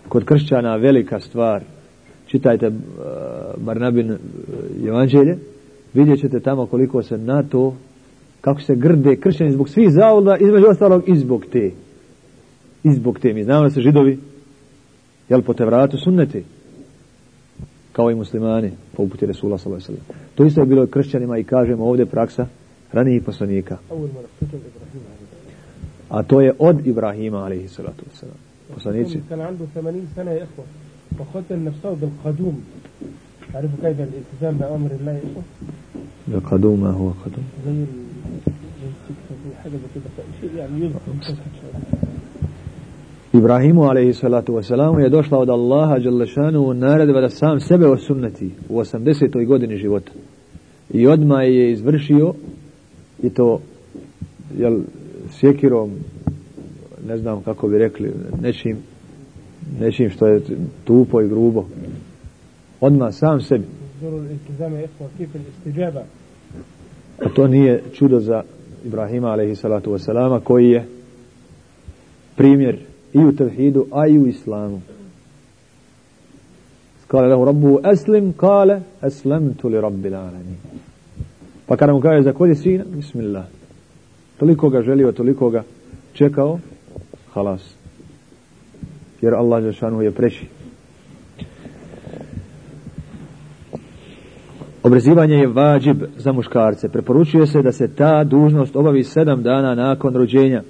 Kod kršćana velika stvar, čitajte uh, Barnabin uh, evanđelje, vidjet ćete tamo koliko se na to, kako se grde kršćani zbog svih zavoda, između ostalog i zbog te. I zbog te. Mi znamo da se židovi, jel po te vratu sunneti, kao i muslimani, po uputi Resula s.a.v. To isto je bilo kršćanima i kažemo ovdje praksa ranijih poslanika. A to je od Ibrahima alaihi salatu wasalam. Poslanici. كان عنده 80 سنة يا إخوة وختن نفسه بالقدوم تعرفوا كيف الالتزام بأمر الله يا إخوة القدوم ما هو قدوم زي ال... زي السكة زي حاجة زي كده شيء يعني يذكر Ibrahimu alaihi salatu wasalamu je došla od Allaha Đalešanu naredba da sam sebe osunnati u 80. godini života. I odmah je izvršio i to jel, sjekirom ne znam kako bi rekli nečim, nečim što je tupo i grubo. Odmah sam sebi. A to nije čudo za Ibrahima alaihi salatu wasalama koji je primjer i u tevhidu, a i u islamu. Kale lehu rabbu eslim, kale eslemtu li rabbil alamin. Pa kada mu kaže za kolje sina, bismillah. Toliko ga želio, toliko ga čekao, halas jer Allah Žešanu je preši. Obrezivanje je vađib za muškarce. Preporučuje se da se ta dužnost obavi sedam dana nakon rođenja.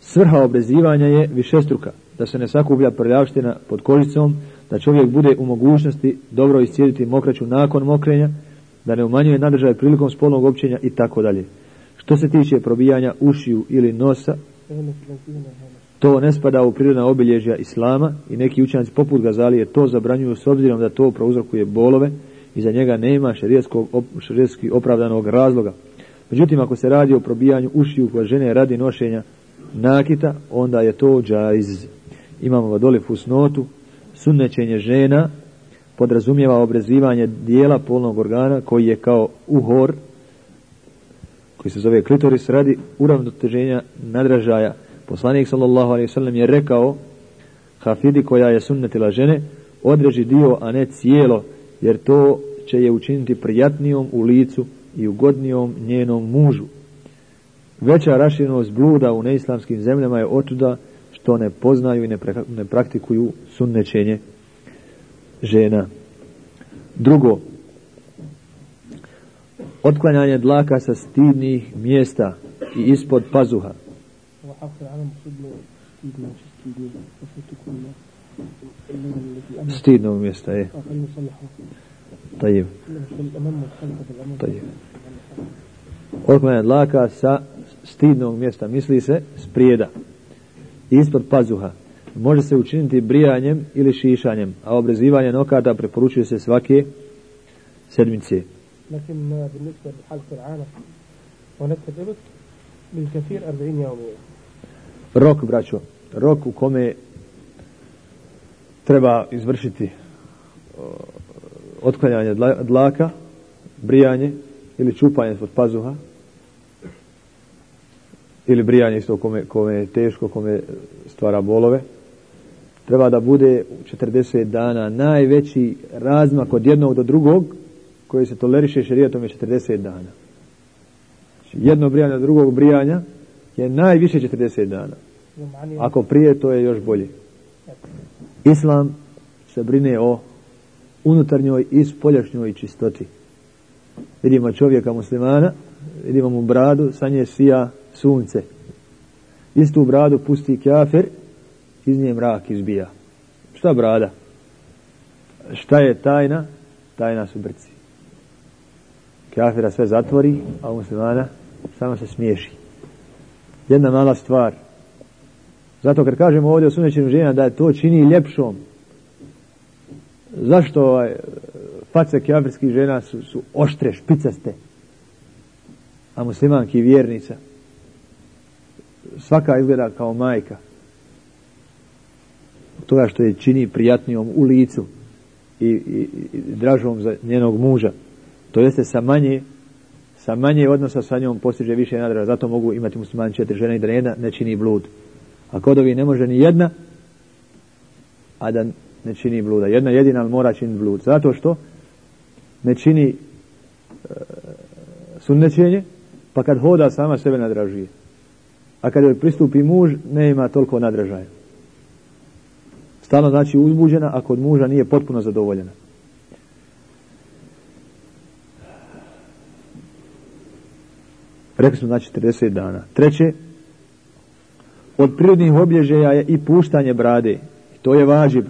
Svrha obrezivanja je višestruka, da se ne sakuplja prljavština pod kožicom, da čovjek bude u mogućnosti dobro iscijediti mokraću nakon mokrenja, da ne umanjuje nadržaj prilikom spolnog općenja i tako dalje. Što se tiče probijanja ušiju ili nosa, to ne spada u prirodna obilježja islama i neki učenjaci poput Gazalije to zabranjuju s obzirom da to prouzrokuje bolove i za njega nema šerijetski opravdanog razloga. Međutim, ako se radi o probijanju ušiju kod žene radi nošenja nakita, onda je to džaiz. Imamo ga dole fusnotu, sunnećenje žena podrazumijeva obrezivanje dijela polnog organa koji je kao uhor, koji se zove klitoris, radi uravnoteženja nadražaja. Poslanik sallallahu alaihi sallam je rekao Hafidi koja je sunnetila žene, odreži dio, a ne cijelo, jer to će je učiniti prijatnijom u licu i ugodnijom njenom mužu. Veća raširenost bluda u neislamskim zemljama je očuda što ne poznaju i ne, praktikuju sunnećenje žena. Drugo, otklanjanje dlaka sa stidnih mjesta i ispod pazuha. هو حرف العالم مقصود له ستيدنا مش ستيدنا المفروض تكون اللغة اللي في الأمام Stidnog mjesta je. آه، خلينا نصلحه Tajib, اللي في الأمام مختلفة بالأمام tajib. Otklanjanje dlaka sa stidnog mjesta, misli se sprijeda. I ispod pazuha. Može se učiniti brijanjem ili šišanjem, a obrezivanje nokata preporučuje se svake sedmice. لكن آه، بالنسبة لحالة العانة ونكت الإبط بالكثير 40 يوميا Rok, braćo, rok u kome treba izvršiti o, otklanjanje dla- dlaka, brijanje ili čupanje ispod pazuha ili brijanje isto kome, kome je teško, kome stvara bolove treba da bude u 40 dana najveći razmak od jednog do drugog koji se toleriše šerijatom je 40 dana. Znači, jedno brijanje od drugog brijanja je najviše 40 dana. Ako prije, to je još bolje. Islam se brine o unutarnjoj i spoljašnjoj čistoti. Vidimo čovjeka muslimana, vidimo mu bradu, sa nje sija sunce. Istu bradu pusti kafir, iz nje mrak izbija. Šta brada? Šta je tajna? Tajna su brci. Kafira sve zatvori, a muslimana samo se smiješi. Jedna mala stvar – zato kad kažemo ovdje o sunećenim ženama da to čini ljepšom. Zašto ovaj, face kafirskih žena su, su oštre, špicaste? a muslimanki vjernica. Svaka izgleda kao majka. Toga što je čini prijatnijom u licu i, i, i dražom za njenog muža. To jeste sa manje sa manje odnosa sa njom postiže više nadraga. Zato mogu imati muslimani četiri žene i da jedna ne čini blud. A kod ovih ne može ni jedna, a da ne čini bluda. Jedna jedina ali mora činiti blud. Zato što ne čini e, sunnećenje, pa kad hoda sama sebe nadražuje. A kad joj pristupi muž, ne ima toliko nadražaja. Stalno znači uzbuđena, a kod muža nije potpuno zadovoljena. Rekli smo znači 40 dana. Treće, od prirodnih obilježaja je i puštanje brade. I to je važib.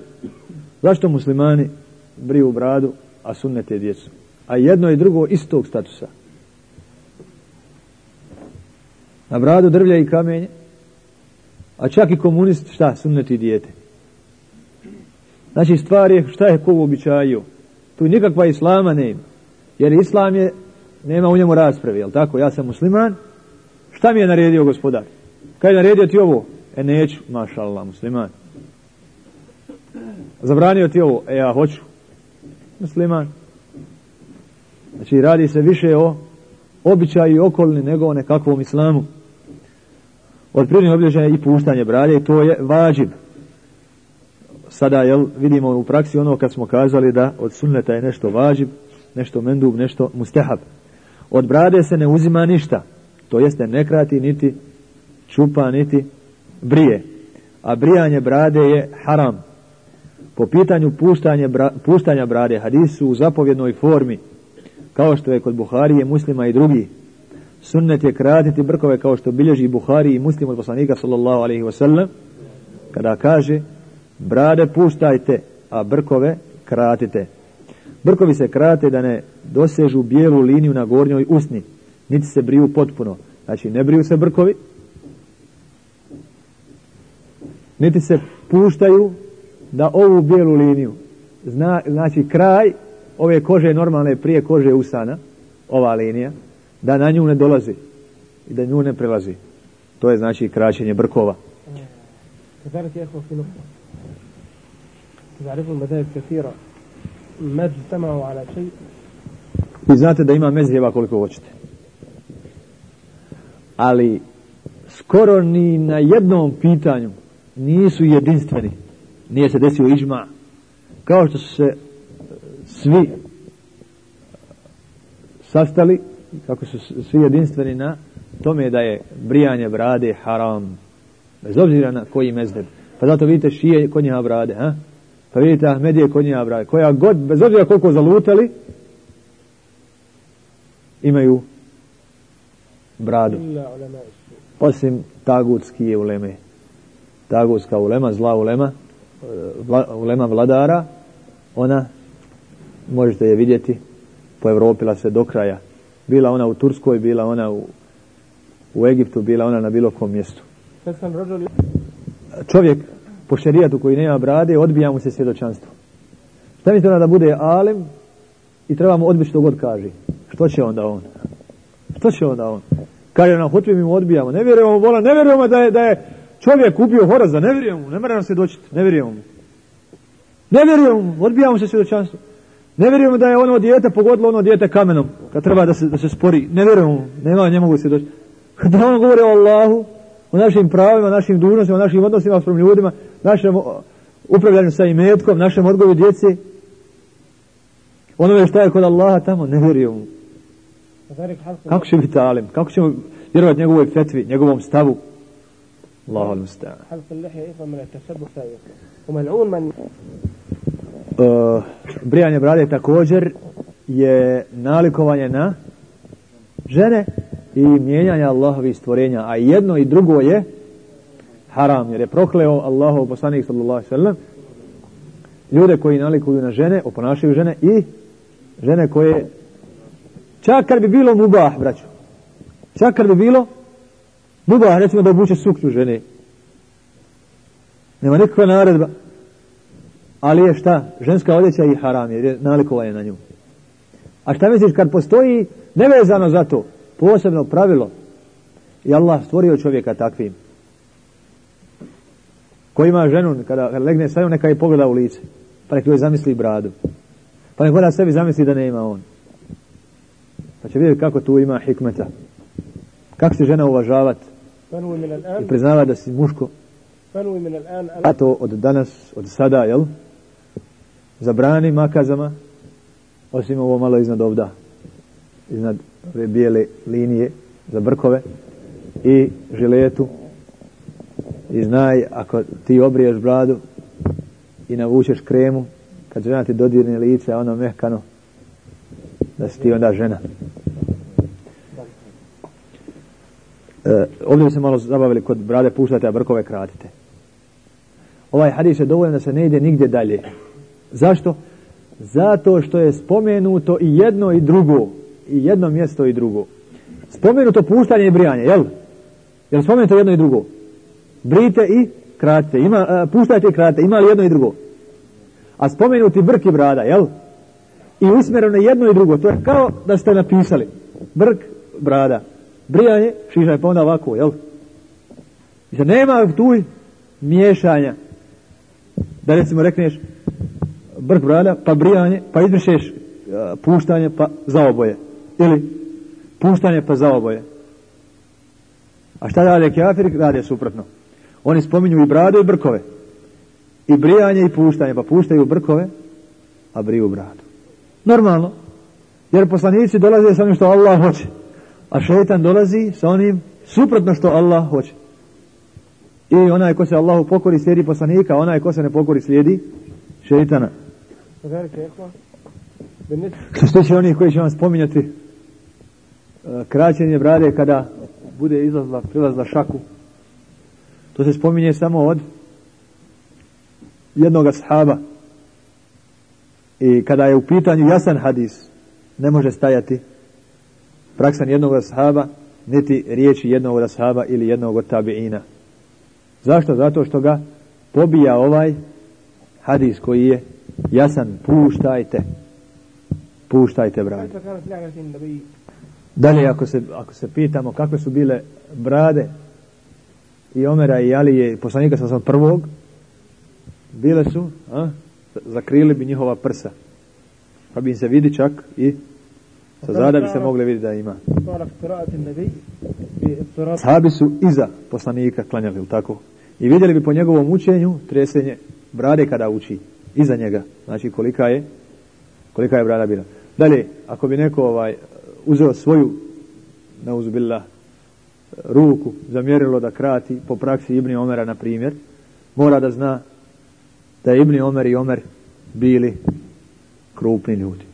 Zašto muslimani briju bradu, a sunnete djecu? A jedno i drugo istog statusa. Na bradu drvlja i kamenje, a čak i komunist šta, sunneti dijete. Znači stvar je šta je ko u običaju. Tu nikakva islama nema. Jer islam je, nema u njemu rasprave, jel tako? Ja sam musliman, šta mi je naredio gospodar? Kaj je naredio ti ovo? E neću, maša Allah, musliman. Zabranio ti ovo? E ja hoću. Musliman. Znači radi se više o običaju i okolini nego o nekakvom islamu. Od prirodnih obilježaja i puštanje bralje i to je vađib. Sada jel, vidimo u praksi ono kad smo kazali da od sunneta je nešto vađib, nešto mendub, nešto mustehab. Od brade se ne uzima ništa. To jeste ne krati niti čupa niti brije. A brijanje brade je haram. Po pitanju bra, puštanja brade hadisu u zapovjednoj formi kao što je kod Buharije, muslima i drugi. Sunnet je kratiti brkove kao što bilježi Buhari i muslim od poslanika sallallahu alaihi wasallam kada kaže brade puštajte, a brkove kratite. Brkovi se krate da ne dosežu bijelu liniju na gornjoj usni, niti se briju potpuno. Znači ne briju se brkovi, niti se puštaju da ovu bijelu liniju, zna, znači kraj ove kože normalne prije kože usana, ova linija, da na nju ne dolazi i da nju ne prelazi. To je znači kraćenje brkova. I znate da ima mezljeva koliko hoćete. Ali skoro ni na jednom pitanju nisu jedinstveni. Nije se desio ižma. Kao što su se e, svi e, sastali, kako su svi jedinstveni na tome da je brijanje brade haram. Bez obzira na koji mezdeb. Pa zato vidite šije kod njega brade. Ha? Pa vidite Ahmedije kod njega brade. Koja god, bez obzira koliko zalutali, imaju bradu. Osim tagutski je uleme tagutska ulema, zla ulema, e, ulema vladara, ona, možete je vidjeti, poevropila se do kraja. Bila ona u Turskoj, bila ona u, u Egiptu, bila ona na bilo kom mjestu. Čovjek po šerijatu koji nema brade, odbija mu se svjedočanstvo. Šta mislite ona da bude alem i trebamo odbiti što god kaže? Što će onda on? Što će onda on? Kaže nam hutbi mi mu odbijamo. Ne vjerujemo vola, ne vjerujemo da je, da je Čovjek ubio Horaza, ne vjerujem, mu, ne mora nam svjedočiti, ne vjerujem. mu. Ne vjerujem mu, odbijamo se svjedočanstvo. Ne vjerujem da je ono dijete pogodilo ono dijete kamenom, kad treba da se, da se spori. Ne vjerujem, mu, nema, ne mogu se doći. Kada on govori o Allahu, o našim pravima, našim dužnostima, našim odnosima s ljudima, našem upravljanju sa imetkom, našem odgoju djeci, onome šta je kod Allaha tamo, ne vjerujem. mu. Kako će biti alim? Kako ćemo vjerovati njegovoj fetvi, njegovom stavu? Allahu al-musta'an. حلق اللحيه ايضا من التشبه لا يكون وملعون من Uh, brijanje brade također je nalikovanje na žene i mijenjanje Allahovih stvorenja, a jedno i drugo je haram, jer je prokleo Allahov poslanik sallallahu alejhi ve sellem ljude koji nalikuju na žene, oponašaju žene i žene koje čak kad bi bilo mubah, braću, čak kad bi bilo Muba, recimo da obuče suknju žene. Nema nikakva naredba. Ali je šta? Ženska odjeća i haram jer nalikova je na nju. A šta misliš kad postoji nevezano za to posebno pravilo i Allah stvorio čovjeka takvim Ko ima ženu kada legne sa njom neka je pogleda u lice pa nek joj zamisli bradu pa nek ona sebi zamisli da nema on pa će vidjeti kako tu ima hikmeta kako se žena uvažavati i priznava da si muško a to od danas od sada jel? Zabrani makazama osim ovo malo iznad ovda iznad ove bijele linije za brkove i žiletu. I znaj ako ti obriješ bradu i navučeš kremu kad žena ti dodirne lice ono mehkano da si ti onda žena. Ovdje bi se malo zabavili kod brade puštate, a brkove kratite. Ovaj hadis je dovoljno da se ne ide nigdje dalje. Zašto? Zato što je spomenuto i jedno i drugo. I jedno mjesto i drugo. Spomenuto puštanje i brijanje, jel? Jel spomenuto jedno i drugo? Brite i kratite. Ima, a, puštajte i kratite. Ima li jedno i drugo? A spomenuti brk i brada, jel? I usmjereno jedno i drugo. To je kao da ste napisali. Brk, brada. Brijanje, šišaj pa onda ovako, jel? I sad nema tu miješanja. Da recimo rekneš brk brada, pa brijanje, pa izbrišeš a, puštanje, pa zaoboje. Ili puštanje, pa zaoboje. A šta rade kafiri? Rade suprotno. Oni spominju i bradu i brkove. I brijanje i puštanje, pa puštaju brkove, a briju bradu. Normalno. Jer poslanici dolaze sa onim što Allah hoće a šetan dolazi sa onim suprotno što Allah hoće. I onaj ko se Allahu pokori slijedi poslanika, onaj ko se ne pokori slijedi šetana. Što se oni koji će vam spominjati e, kraćenje brade kada bude izlazla, prilazla šaku, to se spominje samo od jednog sahaba. I kada je u pitanju jasan hadis, ne može stajati praksa jednog ashaba, niti riječi jednog ashaba ili jednog od tabiina. Zašto? Zato što ga pobija ovaj hadis koji je jasan, puštajte. Puštajte brade. Dalje, ako se, ako se pitamo kakve su bile brade i Omera i Alije, poslanika sam prvog, bile su, a, zakrili bi njihova prsa. Pa bi im se vidi čak i sa zada bi se mogli vidjeti da ima. Sahabi su iza poslanika klanjali, ili tako? I vidjeli bi po njegovom učenju tresenje brade kada uči. Iza njega. Znači kolika je kolika je brada bila. Dalje, ako bi neko ovaj, uzeo svoju neuzbila ruku, zamjerilo da krati po praksi Ibni Omera, na primjer, mora da zna da je Ibni Omer i Omer bili krupni ljudi.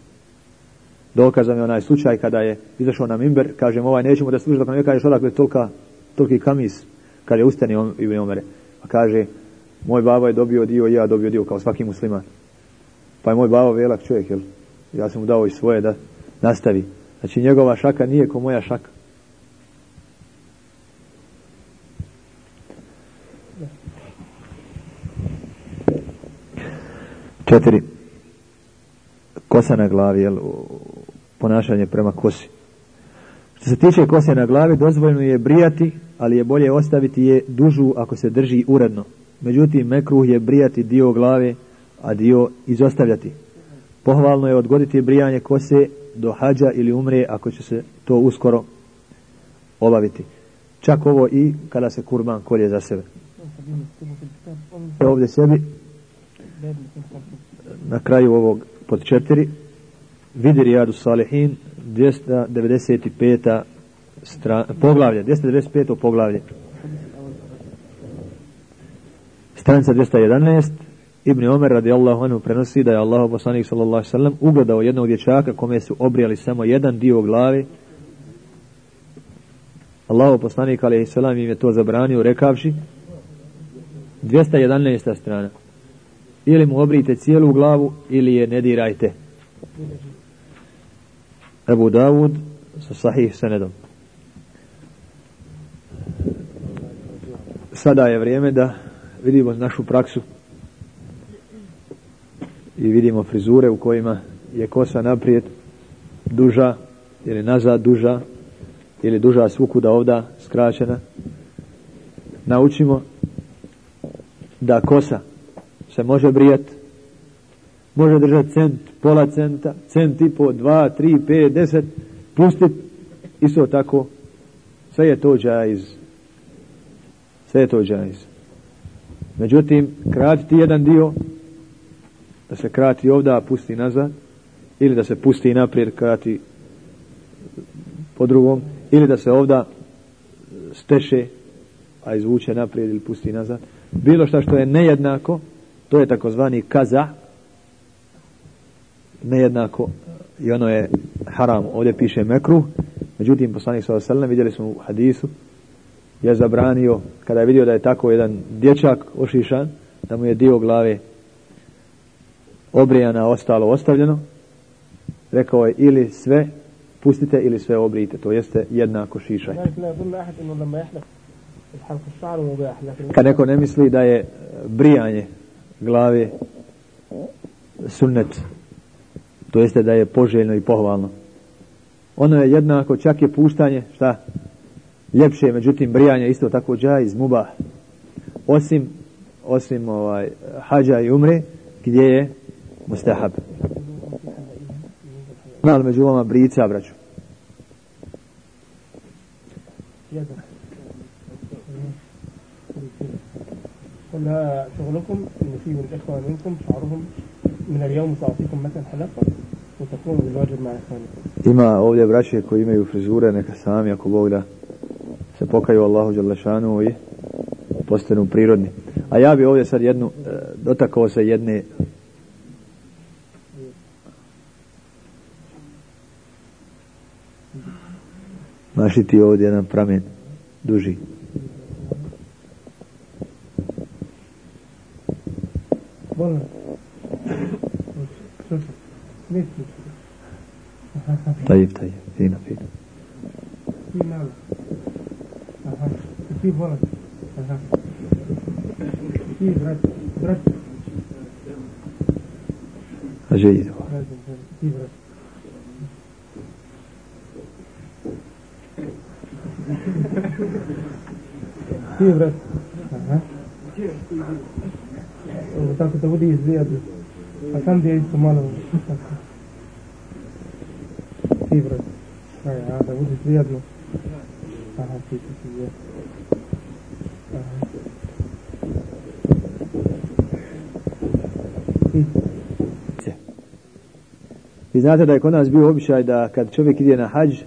Dokazan je onaj slučaj kada je izašao na mimber, kažem ovaj nećemo da služi dok nam ne kažeš odakle tolika, toliki kamis, kad je ustani on, Ibni Omere. Pa kaže, moj baba je dobio dio i ja dobio dio kao svaki musliman. Pa je moj baba velak čovjek, jel? Ja sam mu dao i svoje da nastavi. Znači njegova šaka nije ko moja šaka. Četiri. Kosa na glavi, jel? Ponašanje prema kosi. Što se tiče kose na glavi, dozvoljeno je brijati, ali je bolje ostaviti je dužu ako se drži uredno. Međutim, mekruh je brijati dio glave, a dio izostavljati. Pohvalno je odgoditi brijanje kose do hađa ili umre ako će se to uskoro obaviti. Čak ovo i kada se kurban kolje za sebe. Ovdje sebi na kraju ovog pod četiri vidi Rijadu Salihin 295. Stra, poglavlje, 295. poglavlje. Stranica 211. Ibni Omer radijallahu anhu prenosi da je Allah poslanik sallallahu sellem ugledao jednog dječaka kome su obrijali samo jedan dio glave. Allah poslanik alejhi selam im je to zabranio rekavši 211. strana. Ili mu obrijte cijelu glavu ili je ne dirajte. Ebu Davud sa sahih senedom. Sada je vrijeme da vidimo našu praksu i vidimo frizure u kojima je kosa naprijed duža ili nazad duža ili duža svukuda ovda skraćena naučimo da kosa se može brijati može držati cent, pola centa, cent i po, dva, tri, pet, deset, pustit, isto tako, sve je to džajz. Sve je to džajz. Međutim, kratiti jedan dio, da se krati ovda, pusti nazad, ili da se pusti naprijed, krati po drugom, ili da se ovda steše, a izvuče naprijed ili pusti nazad. Bilo šta što je nejednako, to je takozvani kaza, nejednako i ono je haram. Ovdje piše mekru, međutim poslanik sa osallam vidjeli smo u hadisu je zabranio kada je vidio da je tako jedan dječak ošišan da mu je dio glave obrijana ostalo ostavljeno rekao je ili sve pustite ili sve obrijte to jeste jednako šišaj kad neko ne misli da je brijanje glave sunnet to jeste da je poželjno i pohvalno. Ono je jednako, čak je puštanje, šta? Ljepše, međutim, brijanje isto tako iz muba. Osim, osim ovaj, hađa i umre, gdje je mustahab. Malo među vama brica, braću. قل شغلكم ان في من الاخوه منكم شعرهم من اليوم سأعطيكم مثلا حلقة ima ovdje braće koji imaju frizure, neka sami ako Bog da se pokaju Allahu Đalešanu i postanu prirodni. A ja bi ovdje sad jednu, e, dotakao se jedne našiti ovdje jedan pramen duži. Hvala. طيب طيب. فينا فينا. فينا أها كيف ورد أها كيف رد رد جيد. كيف رد كيف رد znate da je kod nas bio običaj da kad čovjek ide na hađ,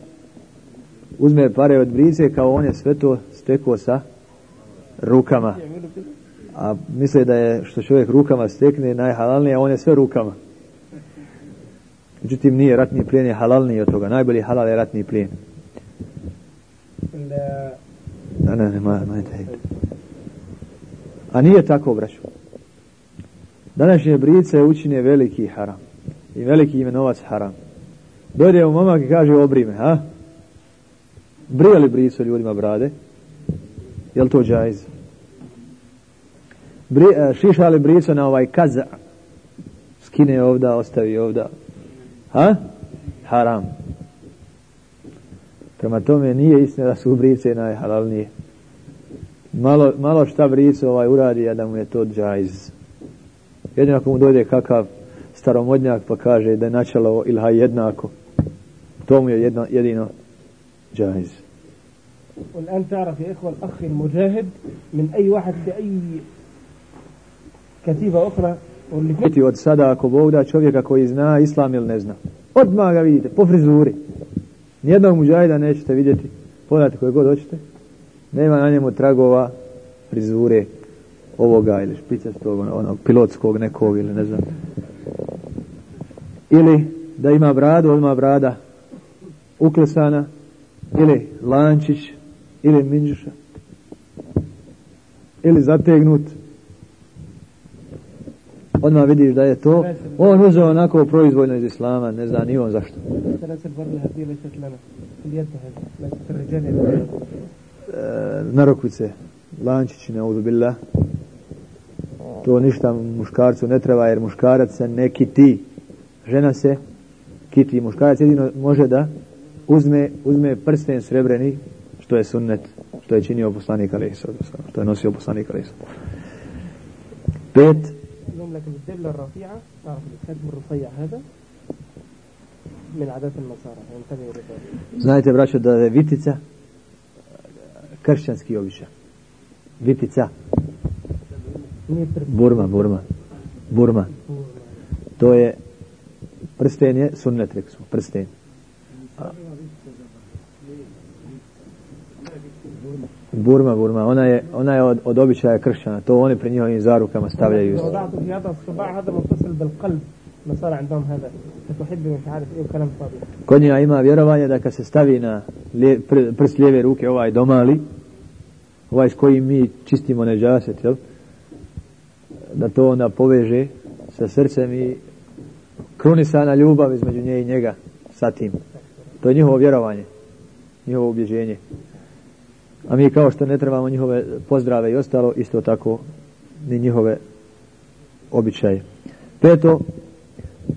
uzme pare od brice kao on je sve to stekao sa rukama a misle da je što čovjek rukama stekne najhalalnije, a on je sve rukama. Međutim, nije ratni plijen je halalniji od toga. Najbolji halal je ratni plijen. Ne, ne, ma, A nije tako, braću. Današnje brice učine veliki haram. I veliki imenovac haram. Dojde u momak i kaže obrime, ha? Brijali bricu ljudima brade? Jel to džajz? bri, e, šišali briso na ovaj kaza skine ovda, ostavi ovda ha? haram prema tome nije istina da su brice najhalalnije malo, malo šta briso ovaj uradi a da mu je to džajz jedino ako mu dojde kakav staromodnjak pa kaže da je načalo ilha jednako to mu je jedno, jedino džajz والآن تعرف يا إخوة الأخ المجاهد من أي واحد بأي katiba okra Vidite od sada ako Bog da čovjeka koji zna islam ili ne zna. Odmah ga vidite, po frizuri. Nijednog muđajda nećete vidjeti. Pogledajte koje god hoćete. Nema na njemu tragova frizure ovoga ili špicastog, onog pilotskog nekog ili ne znam. Ili da ima bradu, odmah brada uklesana, ili lančić, ili minđuša, ili zategnut, odmah vidiš da je to. On uzeo onako proizvoljno iz islama ne zna ni on zašto. E, na rokvice lančići ne billah. To ništa muškarcu ne treba jer muškarac se ne kiti žena se kiti, muškarac jedino može da uzme, uzme prsten srebreni, što je sunnet, što je činio poslanik Alisa, što je nosio poslanik Alisa. Pet. Znajte, braćo, da je vitica kršćanski običaj. Vitica. Burma, Burma. Burma. To je prsten je sunnet, rekli smo, prsten. Burma, Burma, ona je, ona je od, od običaja kršćana, to oni pri njihovim zarukama stavljaju. Kod njega ima vjerovanje da kad se stavi na prst lijeve ruke ovaj domali, ovaj s kojim mi čistimo neđaset, jel? da to onda poveže sa srcem i krunisana ljubav između nje i njega sa tim. To je njihovo vjerovanje, njihovo ubjeđenje. A mi kao što ne trebamo njihove pozdrave i ostalo, isto tako ni njihove običaje. Peto,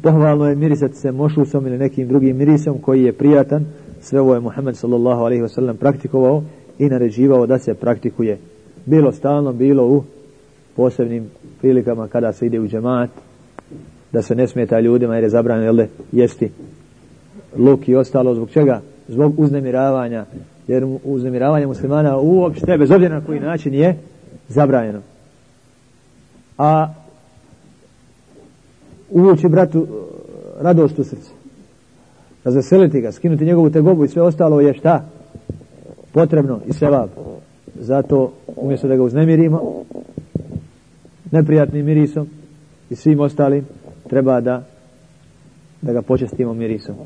pohvalno je mirisati se mošusom ili nekim drugim mirisom koji je prijatan. Sve ovo je Muhammed sallallahu alaihi wasallam praktikovao i naređivao da se praktikuje. Bilo stalno, bilo u posebnim prilikama kada se ide u džemat, da se ne smeta ljudima jer je zabranjeno jesti luk i ostalo. Zbog čega? Zbog uznemiravanja. Jer uznemiravanje muslimana uopšte, bez obzira na koji način je zabranjeno. A uvući bratu radost u srce. Razveseliti ga, skinuti njegovu tegobu i sve ostalo je šta? Potrebno i sevap. Zato umjesto da ga uznemirimo neprijatnim mirisom i svim ostalim treba da da ga počestimo mirisom.